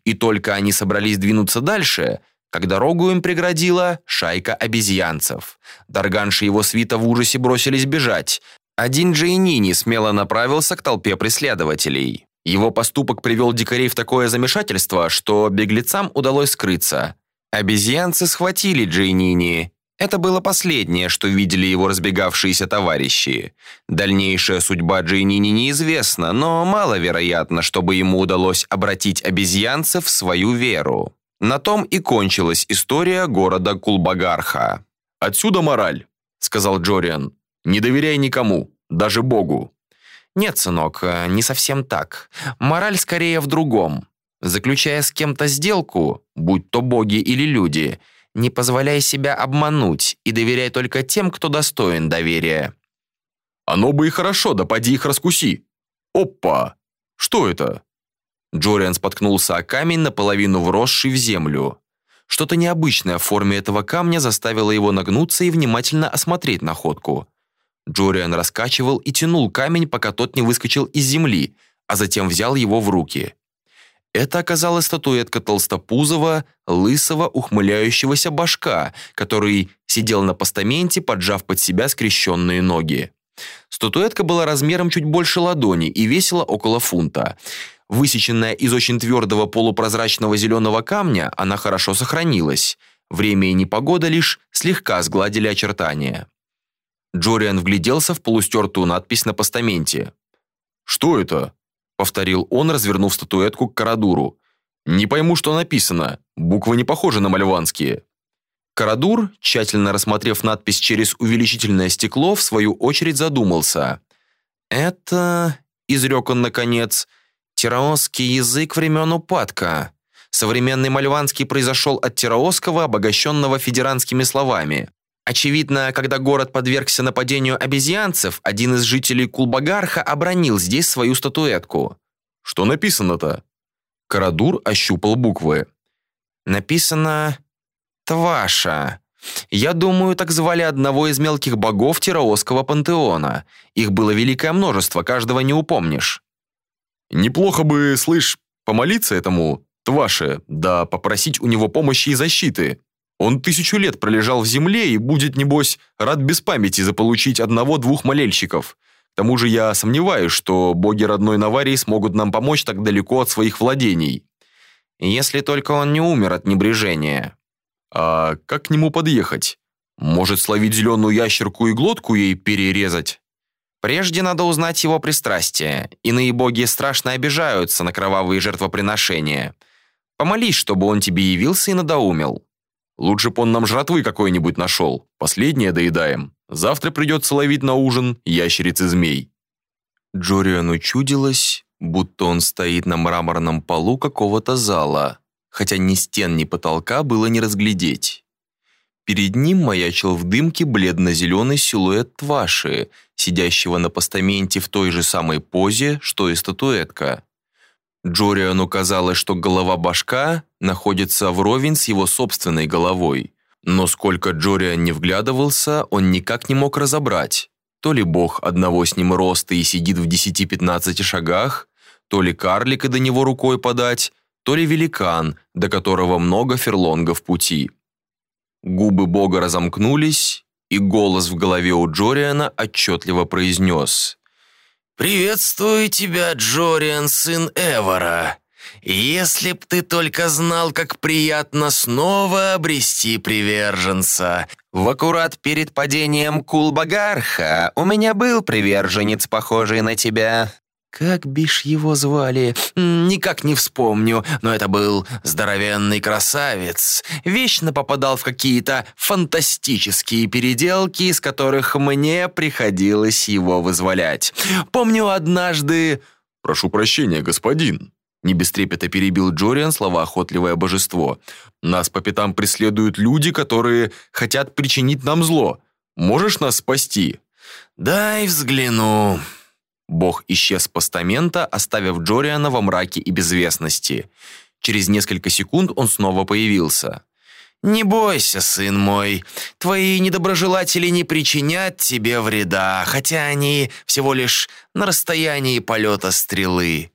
C: И только они собрались двинуться дальше, как дорогу им преградила шайка обезьянцев. Дарганши и его свита в ужасе бросились бежать. Один Джейнини смело направился к толпе преследователей. Его поступок привел дикарей в такое замешательство, что беглецам удалось скрыться. Обезьянцы схватили Джейнини. Это было последнее, что видели его разбегавшиеся товарищи. Дальнейшая судьба Джейнини неизвестна, но маловероятно, чтобы ему удалось обратить обезьянцев в свою веру. На том и кончилась история города Кулбагарха.
B: «Отсюда мораль», — сказал Джориан. «Не доверяй никому, даже Богу».
C: «Нет, сынок, э, не совсем так. Мораль скорее в другом. Заключая с кем-то сделку, будь то боги или люди, не позволяй себя обмануть и доверяй только тем, кто достоин доверия».
B: «Оно бы и хорошо, да поди их раскуси». «Опа! Что это?»
C: Джориан споткнулся о камень, наполовину вросший в землю. Что-то необычное в форме этого камня заставило его нагнуться и внимательно осмотреть находку. Джориан раскачивал и тянул камень, пока тот не выскочил из земли, а затем взял его в руки. Это оказалась статуэтка толстопузого, лысого, ухмыляющегося башка, который сидел на постаменте, поджав под себя скрещенные ноги. Статуэтка была размером чуть больше ладони и весила около фунта. Высеченная из очень твердого полупрозрачного зеленого камня, она хорошо сохранилась. Время и непогода лишь слегка сгладили очертания. Джориан вгляделся в полустертую надпись на постаменте.
B: «Что это?» — повторил он, развернув статуэтку к Карадуру. «Не пойму, что написано. Буквы не похожи на мальванские».
C: Карадур, тщательно рассмотрев надпись через увеличительное стекло, в свою очередь задумался. «Это...» — изрек он наконец — Тираосский язык времен упадка. Современный мальванский произошел от тираосского, обогащенного федеранскими словами. Очевидно, когда город подвергся нападению обезьянцев, один из жителей Кулбагарха обронил здесь свою статуэтку.
B: Что написано-то?
C: Карадур ощупал буквы. Написано «Тваша». Я думаю, так звали одного из мелких богов Тираосского пантеона. Их было великое множество, каждого не упомнишь.
B: Неплохо бы, слышь, помолиться этому Тваше, да попросить у него помощи и защиты. Он тысячу лет пролежал в земле и будет, небось, рад без памяти заполучить одного-двух молельщиков. К тому же я сомневаюсь, что боги родной Наварии смогут нам помочь так далеко от своих владений.
C: Если только он не умер от небрежения.
B: А как к нему подъехать? Может, словить зеленую ящерку и глотку ей перерезать?
C: Прежде надо узнать его пристрастие. Иные боги страшно обижаются на кровавые жертвоприношения. Помолись, чтобы он тебе явился и надоумил.
B: Лучше б он нам жратвы какой-нибудь нашел. Последнее доедаем. Завтра придется ловить на ужин ящериц и змей».
A: Джориану чудилось, будто он стоит на мраморном полу какого-то зала, хотя ни стен, ни потолка было не разглядеть. Перед ним маячил в дымке бледно-зеленый силуэт Тваши, сидящего на постаменте в той же самой позе, что и статуэтка. Джориану казалось, что голова башка находится вровень с его собственной головой. Но сколько Джориан не вглядывался, он никак не мог разобрать. То ли бог одного с ним роста и сидит в 10-15 шагах, то ли карлика до него рукой подать, то ли великан, до которого много ферлонгов пути. Губы бога разомкнулись, и голос в голове у Джориана отчетливо произнес
D: «Приветствую тебя, Джориан, сын Эвора. Если б ты только знал, как приятно снова обрести приверженца. В аккурат перед падением Кулбагарха у меня был приверженец, похожий на тебя. Как бишь его звали? Никак не вспомню, но это был здоровенный красавец. Вечно попадал в какие-то фантастические переделки, из которых мне приходилось его вызволять. Помню однажды...
B: «Прошу прощения, господин», не без трепета перебил Джориан слова охотливое божество. «Нас по пятам преследуют люди, которые хотят причинить нам зло. Можешь нас спасти?»
D: «Дай взгляну»,
C: Бог исчез с постамента, оставив Джориана во мраке и безвестности. Через несколько секунд он снова появился.
D: «Не бойся, сын мой, твои недоброжелатели не причинят тебе вреда, хотя они всего лишь на расстоянии полета стрелы».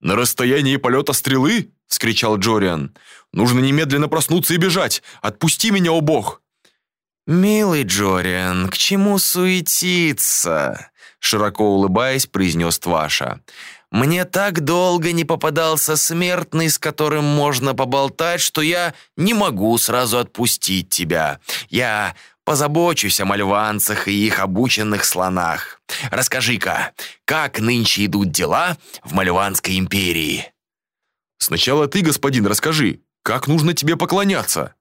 B: «На расстоянии полета стрелы?» — вскричал Джориан. «Нужно немедленно проснуться и бежать! Отпусти меня, о бог!»
C: «Милый Джориан, к чему суетиться?» Широко улыбаясь, произнес Тваша. «Мне так долго не попадался смертный, с которым можно поболтать, что я не могу сразу отпустить тебя. Я позабочусь о мальванцах и их обученных слонах. Расскажи-ка, как нынче идут дела в Мальванской империи?»
B: «Сначала ты, господин, расскажи, как нужно тебе поклоняться?»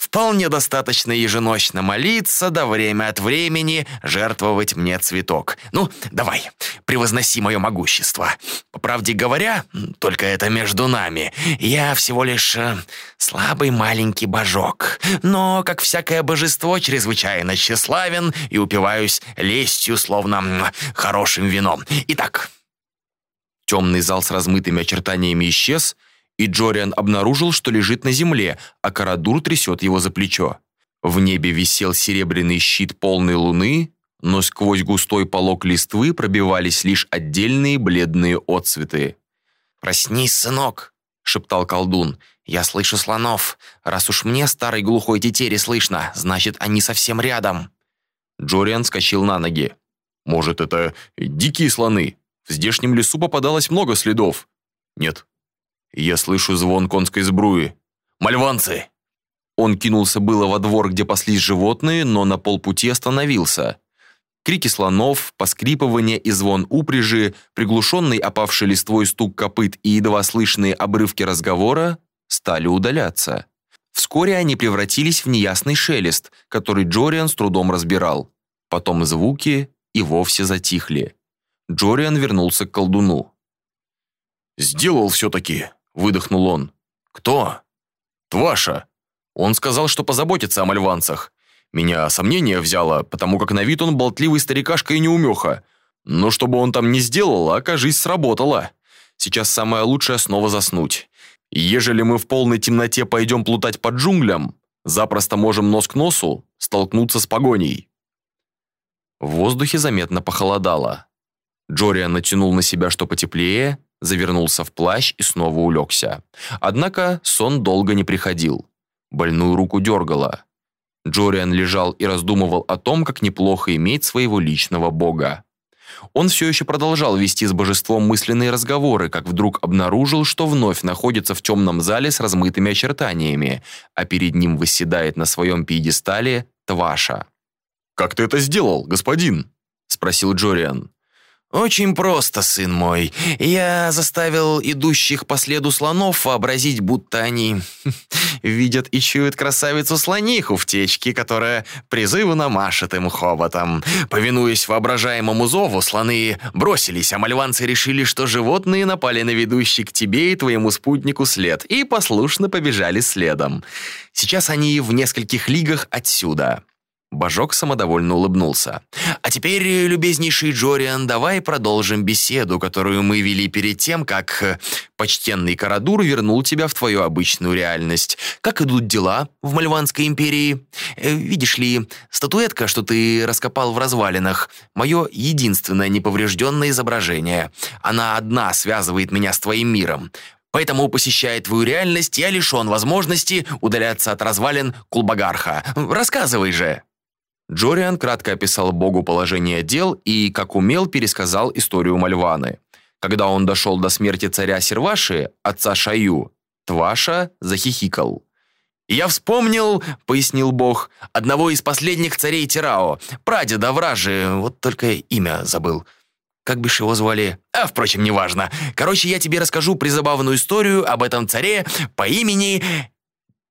C: Вполне достаточно еженочно молиться, да время от времени жертвовать мне цветок. Ну, давай, превозноси мое могущество. По правде говоря, только это между нами. Я всего лишь э, слабый маленький божок. Но, как всякое божество, чрезвычайно тщеславен и упиваюсь лестью, словно хорошим вином. Итак...
B: Темный зал с размытыми очертаниями исчез — и Джориан обнаружил, что лежит на земле, а Карадур трясет его за плечо. В небе висел серебряный щит полной луны, но сквозь густой полог листвы пробивались лишь отдельные бледные отцветы.
C: «Проснись, сынок!» — шептал колдун. «Я слышу слонов. Раз уж мне, старой глухой тетери, слышно, значит, они совсем рядом».
B: Джориан скачал на ноги. «Может, это дикие слоны? В здешнем лесу попадалось много следов». «Нет, я слышу звон конской сбруи. «Мальванцы!» Он кинулся было во двор, где паслись животные, но на полпути остановился. Крики слонов, поскрипывание и звон упряжи, приглушенный опавший листвой стук копыт и едва слышные обрывки разговора стали удаляться. Вскоре они превратились в неясный шелест, который Джориан с трудом разбирал. Потом звуки и вовсе затихли. Джориан вернулся к колдуну. «Сделал все-таки», выдохнул он. «Кто?» «Тваша. Он сказал, что позаботится о мальванцах. Меня сомнение взяло, потому как на вид он болтливый старикашка и неумеха. Но чтобы он там не сделал, окажись, сработало. Сейчас самое лучшее снова заснуть. Ежели мы в полной темноте пойдем плутать по джунглям, запросто можем нос к носу столкнуться с погоней». В воздухе заметно похолодало. Джориан натянул на себя что потеплее, завернулся в плащ и снова улегся. Однако сон долго не приходил. Больную руку дергало. Джориан лежал и раздумывал о том, как неплохо иметь своего личного бога. Он все еще продолжал вести с божеством мысленные разговоры, как вдруг обнаружил, что вновь находится в темном зале с размытыми очертаниями, а перед ним восседает на своем пьедестале Тваша. «Как ты это сделал, господин?» – спросил Джориан.
C: «Очень просто, сын мой. Я заставил идущих по следу слонов вообразить, будто они видят и чуют красавицу-слониху в течке, которая призывно машет им хоботом. Повинуясь воображаемому зову, слоны бросились, а мальванцы решили, что животные напали на ведущий к тебе и твоему спутнику след, и послушно побежали следом. Сейчас они в нескольких лигах отсюда». Божок самодовольно улыбнулся. «А теперь, любезнейший Джориан, давай продолжим беседу, которую мы вели перед тем, как э, почтенный Карадур вернул тебя в твою обычную реальность. Как идут дела в Мальванской империи? Э, видишь ли, статуэтка, что ты раскопал в развалинах, мое единственное неповрежденное изображение. Она одна связывает меня с твоим миром. Поэтому, посещая твою реальность, я лишен возможности удаляться от развалин Кулбагарха. Рассказывай же!»
B: Джориан кратко описал Богу положение дел и, как умел, пересказал историю Мальваны. Когда он дошел до смерти царя Серваши, отца Шаю, Тваша захихикал.
C: «Я вспомнил, — пояснил Бог, — одного из последних царей Тирао, прадеда вражи, вот только имя забыл. Как бишь его звали? А, впрочем, неважно. Короче, я тебе расскажу призабавную историю об этом царе по имени...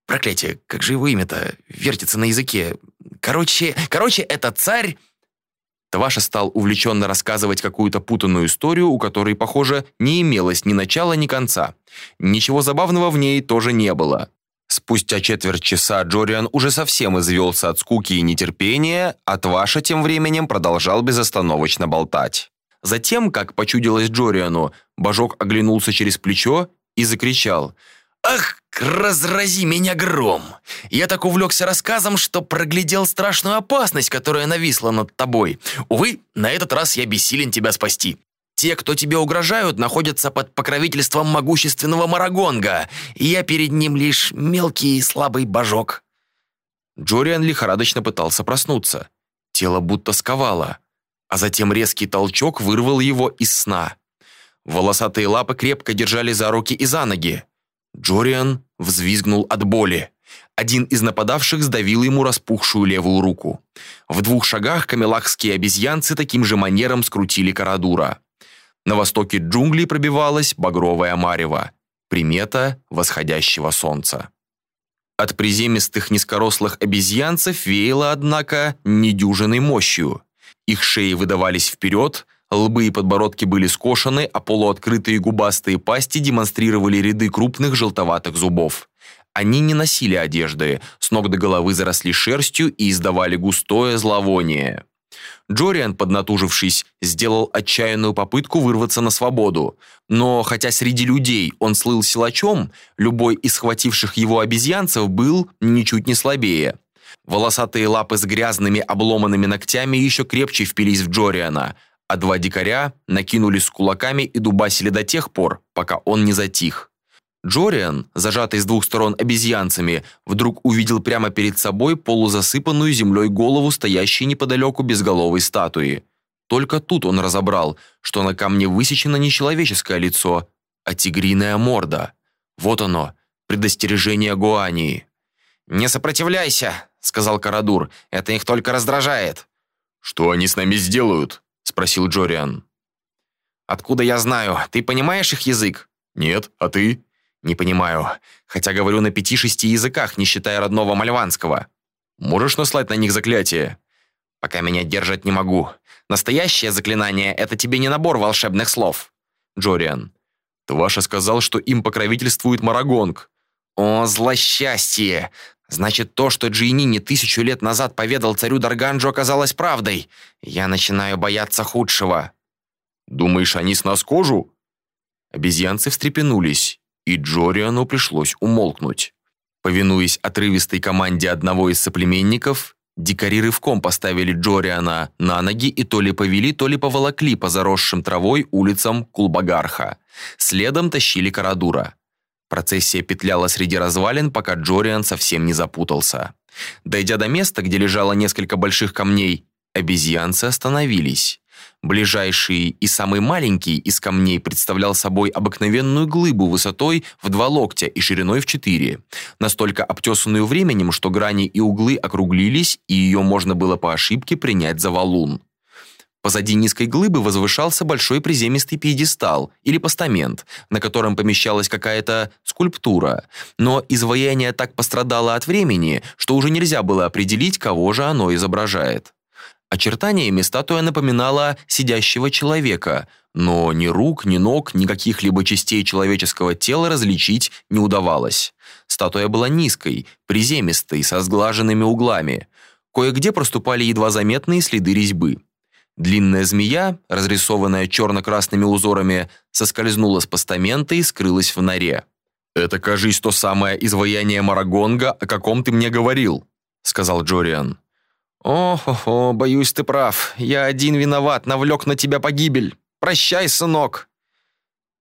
C: Проклятие, как же его имя-то вертится на языке? Короче, короче, этот царь...»
B: Тваша стал увлеченно рассказывать какую-то путанную историю, у которой, похоже, не имелось ни начала, ни конца. Ничего забавного в ней тоже не было. Спустя четверть часа Джориан уже совсем извелся от скуки и нетерпения, а Тваша тем временем продолжал безостановочно болтать. Затем, как почудилось Джориану, Божок оглянулся через плечо и закричал –
C: «Ах, разрази меня гром! Я так увлекся рассказом, что проглядел страшную опасность, которая нависла над тобой. Увы, на этот раз я бессилен тебя спасти.
D: Те, кто тебе угрожают, находятся под покровительством могущественного Марагонга, и я перед ним лишь мелкий и слабый божок».
B: Джориан лихорадочно пытался проснуться. Тело будто сковало, а затем резкий толчок вырвал его из сна. Волосатые лапы крепко держали за руки и за ноги. Джориан взвизгнул от боли. Один из нападавших сдавил ему распухшую левую руку. В двух шагах камелахские обезьянцы таким же манером скрутили Карадура. На востоке джунглей пробивалась багровая марево, примета восходящего солнца. От приземистых низкорослых обезьянцев веяло, однако, недюжиной мощью. Их шеи выдавались вперед, лбы и подбородки были скошены, а полуоткрытые губастые пасти демонстрировали ряды крупных желтоватых зубов. Они не носили одежды, с ног до головы заросли шерстью и издавали густое зловоние. Джориан, поднатужившись, сделал отчаянную попытку вырваться на свободу. Но хотя среди людей он слыл силачом, любой из схвативших его обезьянцев был ничуть не слабее. Волосатые лапы с грязными обломанными ногтями еще крепче впились в Джориана, а два дикаря накинулись с кулаками и дубасили до тех пор, пока он не затих. Джориан, зажатый с двух сторон обезьянцами, вдруг увидел прямо перед собой полузасыпанную землей голову стоящей неподалеку безголовой статуи. Только тут он разобрал, что на камне высечено не человеческое лицо, а тигриная морда. Вот оно, предостережение Гуании.
C: «Не сопротивляйся», — сказал Карадур, — «это их только раздражает».
B: «Что они с нами сделают?» — спросил Джориан.
C: «Откуда я знаю? Ты понимаешь их язык?»
B: «Нет, а ты?»
C: «Не понимаю. Хотя говорю на пяти-шести языках, не считая родного мальванского».
B: «Можешь наслать на них заклятие?»
C: «Пока меня держать не могу. Настоящее заклинание — это тебе не набор волшебных слов».
B: Джориан. «Тваша сказал, что им покровительствует Марагонг».
C: «О, злосчастье! Значит, то, что Джейнини тысячу лет назад поведал царю Дарганджу, оказалось правдой. Я начинаю бояться худшего».
B: «Думаешь, они с нас кожу?»
C: Обезьянцы встрепенулись и Джориану пришлось умолкнуть. Повинуясь отрывистой команде одного из соплеменников, дикари рывком поставили Джориана на ноги и то ли повели, то ли поволокли по заросшим травой улицам Кулбагарха. Следом тащили Карадура. Процессия петляла среди развалин, пока Джориан совсем не запутался. Дойдя до места, где лежало несколько больших камней, обезьянцы остановились. Ближайший и самый маленький из камней представлял собой обыкновенную глыбу высотой в два локтя и шириной в четыре, настолько обтесанную временем, что грани и углы округлились, и ее можно было по ошибке принять за валун. Позади низкой глыбы возвышался большой приземистый пьедестал или постамент, на котором помещалась какая-то скульптура, но изваяние так пострадало от времени, что уже нельзя было определить, кого же оно изображает. Очертаниями статуя напоминала сидящего человека, но ни рук, ни ног, ни каких-либо частей человеческого тела различить не удавалось. Статуя была низкой, приземистой, со сглаженными углами. Кое-где проступали едва заметные следы резьбы. Длинная змея, разрисованная черно-красными узорами, соскользнула с постамента и скрылась в норе.
B: «Это, кажись, то самое изваяние Марагонга, о каком ты мне говорил», — сказал Джориан.
C: «О-хо-хо, боюсь, ты прав. Я один виноват, навлек на тебя погибель. Прощай, сынок!»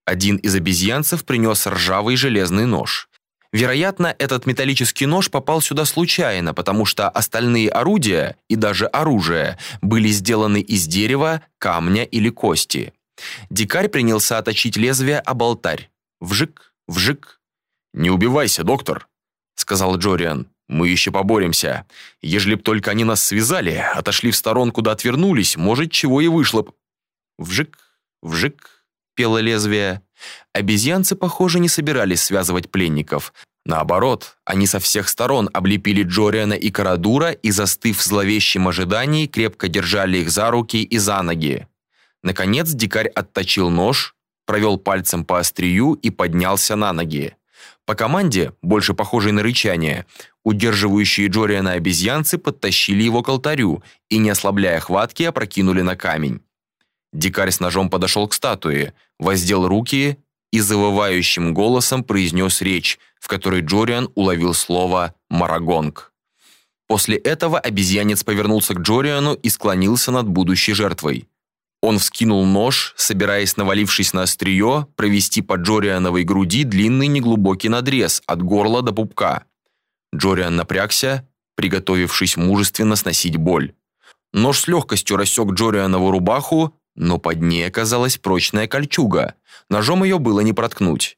C: Один из обезьянцев принес ржавый железный нож. Вероятно, этот металлический нож попал сюда случайно, потому что остальные орудия и даже оружие были сделаны из дерева, камня или кости. Дикарь принялся оточить лезвие об алтарь. Вжик, вжик.
B: «Не убивайся, доктор», — сказал Джориан. Мы еще поборемся. Ежели б только они нас связали, отошли в сторонку да отвернулись, может, чего и вышло б.
C: Вжик, вжик, пело лезвие. Обезьянцы, похоже, не собирались связывать пленников. Наоборот, они со всех сторон облепили Джориана и Карадура и, застыв в зловещем ожидании, крепко держали их за руки и за ноги. Наконец дикарь отточил нож, провел пальцем по острию и поднялся на ноги. По команде, больше похожей на рычание, удерживающие Джориана обезьянцы подтащили его к алтарю и, не ослабляя хватки, опрокинули на камень. Дикарь с ножом подошел к статуе, воздел руки и завывающим голосом произнес речь, в которой Джориан уловил слово «марагонг». После этого обезьянец повернулся к Джориану и склонился над будущей жертвой.
B: Он вскинул нож, собираясь, навалившись на острие, провести по Джориановой груди длинный неглубокий надрез от горла до пупка. Джориан напрягся, приготовившись мужественно сносить боль. Нож с легкостью рассек Джорианову рубаху, но под ней оказалась прочная кольчуга. Ножом ее было не проткнуть.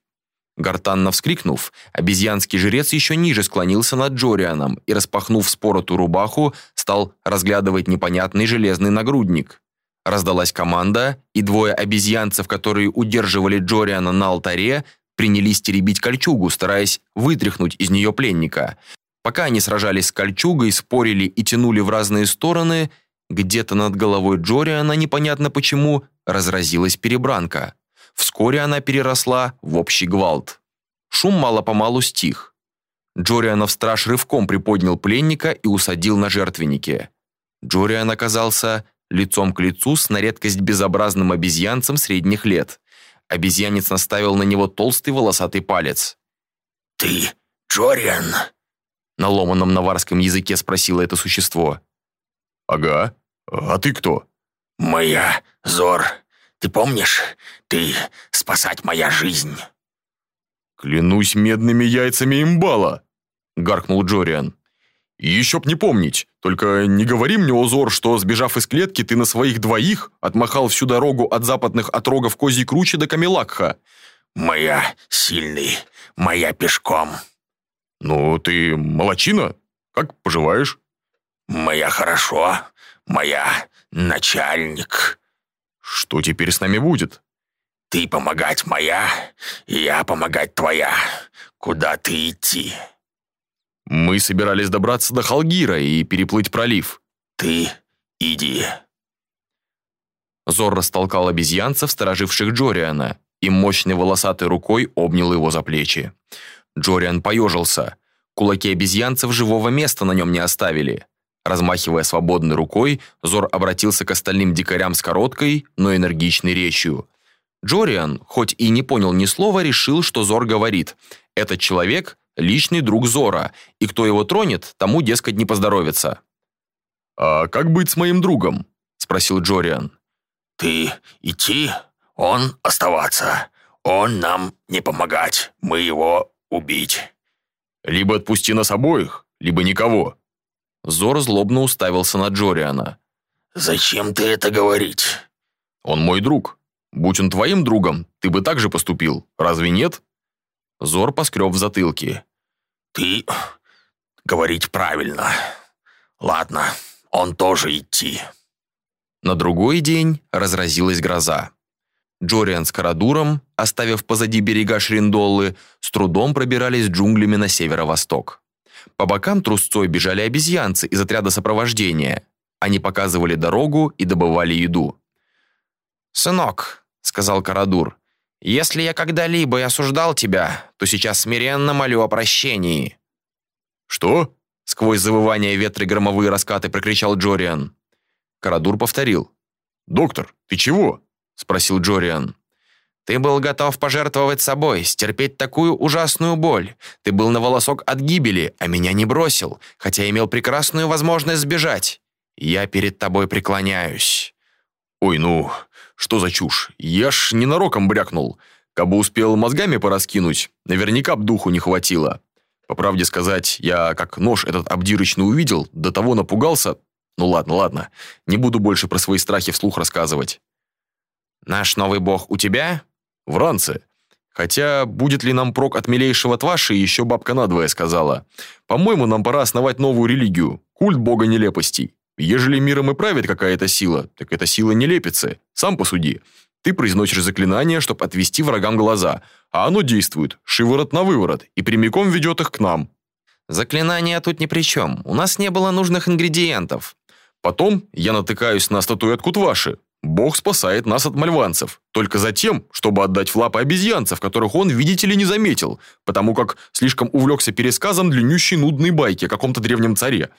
B: Гортанно вскрикнув, обезьянский жрец еще ниже склонился над Джорианом и, распахнув споротую рубаху, стал разглядывать непонятный железный нагрудник. Раздалась команда, и двое обезьянцев, которые удерживали Джориана на алтаре, принялись теребить кольчугу, стараясь вытряхнуть из нее пленника. Пока они сражались с кольчугой, спорили и тянули в разные стороны, где-то над головой Джориана, непонятно почему, разразилась перебранка. Вскоре она переросла в общий гвалт. Шум мало-помалу стих. Джорианов страж рывком приподнял пленника и усадил на жертвеннике. Джориан оказался лицом к лицу с на редкость безобразным обезьянцем средних лет. Обезьянец наставил на него толстый волосатый палец.
D: «Ты Джориан?»
B: На ломаном наварском языке спросило это существо.
A: «Ага. А ты кто?»
D: «Моя Зор. Ты помнишь? Ты спасать моя жизнь».
A: «Клянусь медными яйцами имбала!» — гаркнул Джориан. «Еще б не помнить. Только не говори мне, Озор, что, сбежав из клетки, ты на своих двоих отмахал всю дорогу от западных отрогов Козьей Кручи до Камелакха».
D: «Моя сильный, моя пешком».
A: «Ну, ты молочина. Как поживаешь?»
D: «Моя хорошо, моя начальник».
A: «Что теперь с нами будет?»
D: «Ты помогать моя, я помогать твоя. Куда ты идти?»
A: Мы собирались добраться до Халгира и переплыть пролив.
D: Ты иди.
B: Зор растолкал обезьянцев, стороживших Джориана, и мощной волосатой рукой обнял его за плечи. Джориан поежился. Кулаки обезьянцев живого места на нем не оставили. Размахивая свободной рукой, Зор обратился к остальным дикарям с короткой, но энергичной речью. Джориан, хоть и не понял ни слова, решил, что Зор говорит. Этот человек личный друг Зора, и кто его тронет, тому, дескать, не поздоровится.
A: «А как быть с моим другом?» – спросил Джориан.
D: «Ты идти, он оставаться. Он нам не помогать, мы его убить».
A: «Либо отпусти нас обоих, либо никого».
B: Зор злобно уставился на Джориана.
D: «Зачем ты это говорить?»
A: «Он мой друг. Будь он твоим другом, ты бы так же поступил. Разве нет?»
B: Зор поскреб в затылке.
D: «Ты говорить правильно. Ладно, он тоже идти».
B: На другой день разразилась гроза. Джориан с Карадуром, оставив позади берега Шриндоллы, с трудом пробирались джунглями на северо-восток. По бокам трусцой бежали обезьянцы из отряда сопровождения. Они показывали дорогу и добывали еду. «Сынок», — сказал Карадур, если я когда-либо и осуждал тебя, то сейчас смиренно молю о прощении».
A: «Что?»
B: — сквозь завывание ветра и громовые раскаты прокричал Джориан. Карадур повторил.
A: «Доктор, ты чего?»
B: — спросил Джориан. «Ты был готов пожертвовать собой, стерпеть такую ужасную боль. Ты был на волосок от гибели, а меня не бросил, хотя имел прекрасную возможность сбежать. Я перед тобой преклоняюсь».
A: «Ой, ну, что за чушь? Я ж ненароком брякнул. Кабы успел мозгами пораскинуть, наверняка б духу не хватило. По правде сказать, я как нож этот обдирочный увидел, до того напугался. Ну ладно, ладно, не буду больше про свои страхи вслух рассказывать.
B: «Наш новый бог у тебя?»
A: «В ранце. Хотя, будет ли нам прок от милейшего Тваши, еще бабка надвое сказала. По-моему, нам пора основать новую религию, культ бога нелепостей. Ежели миром и правит какая-то сила, так это сила нелепицы. Сам посуди. Ты произносишь заклинание, чтобы отвести врагам глаза, а оно действует, шиворот на выворот, и прямиком ведет их к нам.
B: Заклинание тут ни при чем. У нас не было нужных ингредиентов.
A: Потом я натыкаюсь на статуэтку Тваши. Бог спасает нас от мальванцев. Только затем, чтобы отдать в лапы обезьянцев, которых он, видите ли, не заметил, потому как слишком увлекся пересказом длиннющей нудной байки о каком-то древнем царе.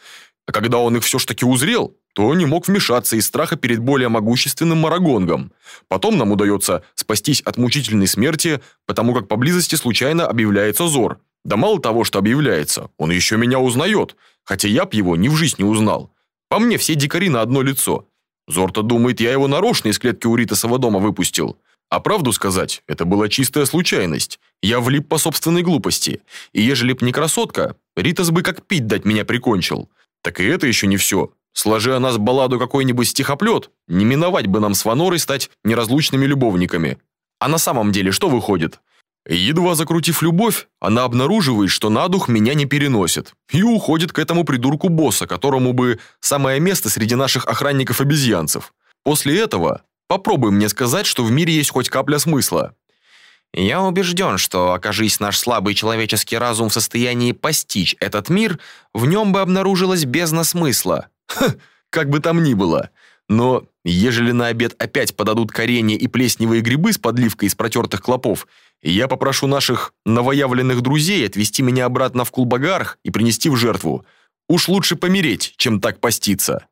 A: А когда он их все ж таки узрел, то не мог вмешаться из страха перед более могущественным Марагонгом. Потом нам удается спастись от мучительной смерти, потому как поблизости случайно объявляется Зор. Да мало того, что объявляется, он еще меня узнает, хотя я б его ни в жизнь не узнал. По мне все дикари на одно лицо.
B: Зорта думает, я его нарочно из клетки у Ритасова дома выпустил. А правду сказать, это была чистая случайность. Я влип по собственной глупости. И ежели б не красотка, Ритас бы как пить дать меня прикончил. Так и это еще не все. Сложи о нас балладу какой-нибудь стихоплет, не миновать бы нам с Ванорой стать неразлучными любовниками. А на самом деле что выходит? Едва закрутив любовь, она обнаруживает, что на дух меня не переносит, и уходит к этому придурку босса, которому бы самое место среди наших охранников-обезьянцев. После этого попробуй мне сказать, что в мире есть хоть капля смысла.
C: Я убежден, что, окажись наш слабый человеческий разум в состоянии постичь этот мир, в нем бы обнаружилась бездна смысла.
B: Ха, как бы там ни было. Но ежели на обед опять подадут коренья и плесневые грибы с подливкой из протертых клопов, я попрошу наших новоявленных друзей отвезти меня обратно в Кулбагарх и принести в жертву. Уж лучше помереть, чем так поститься.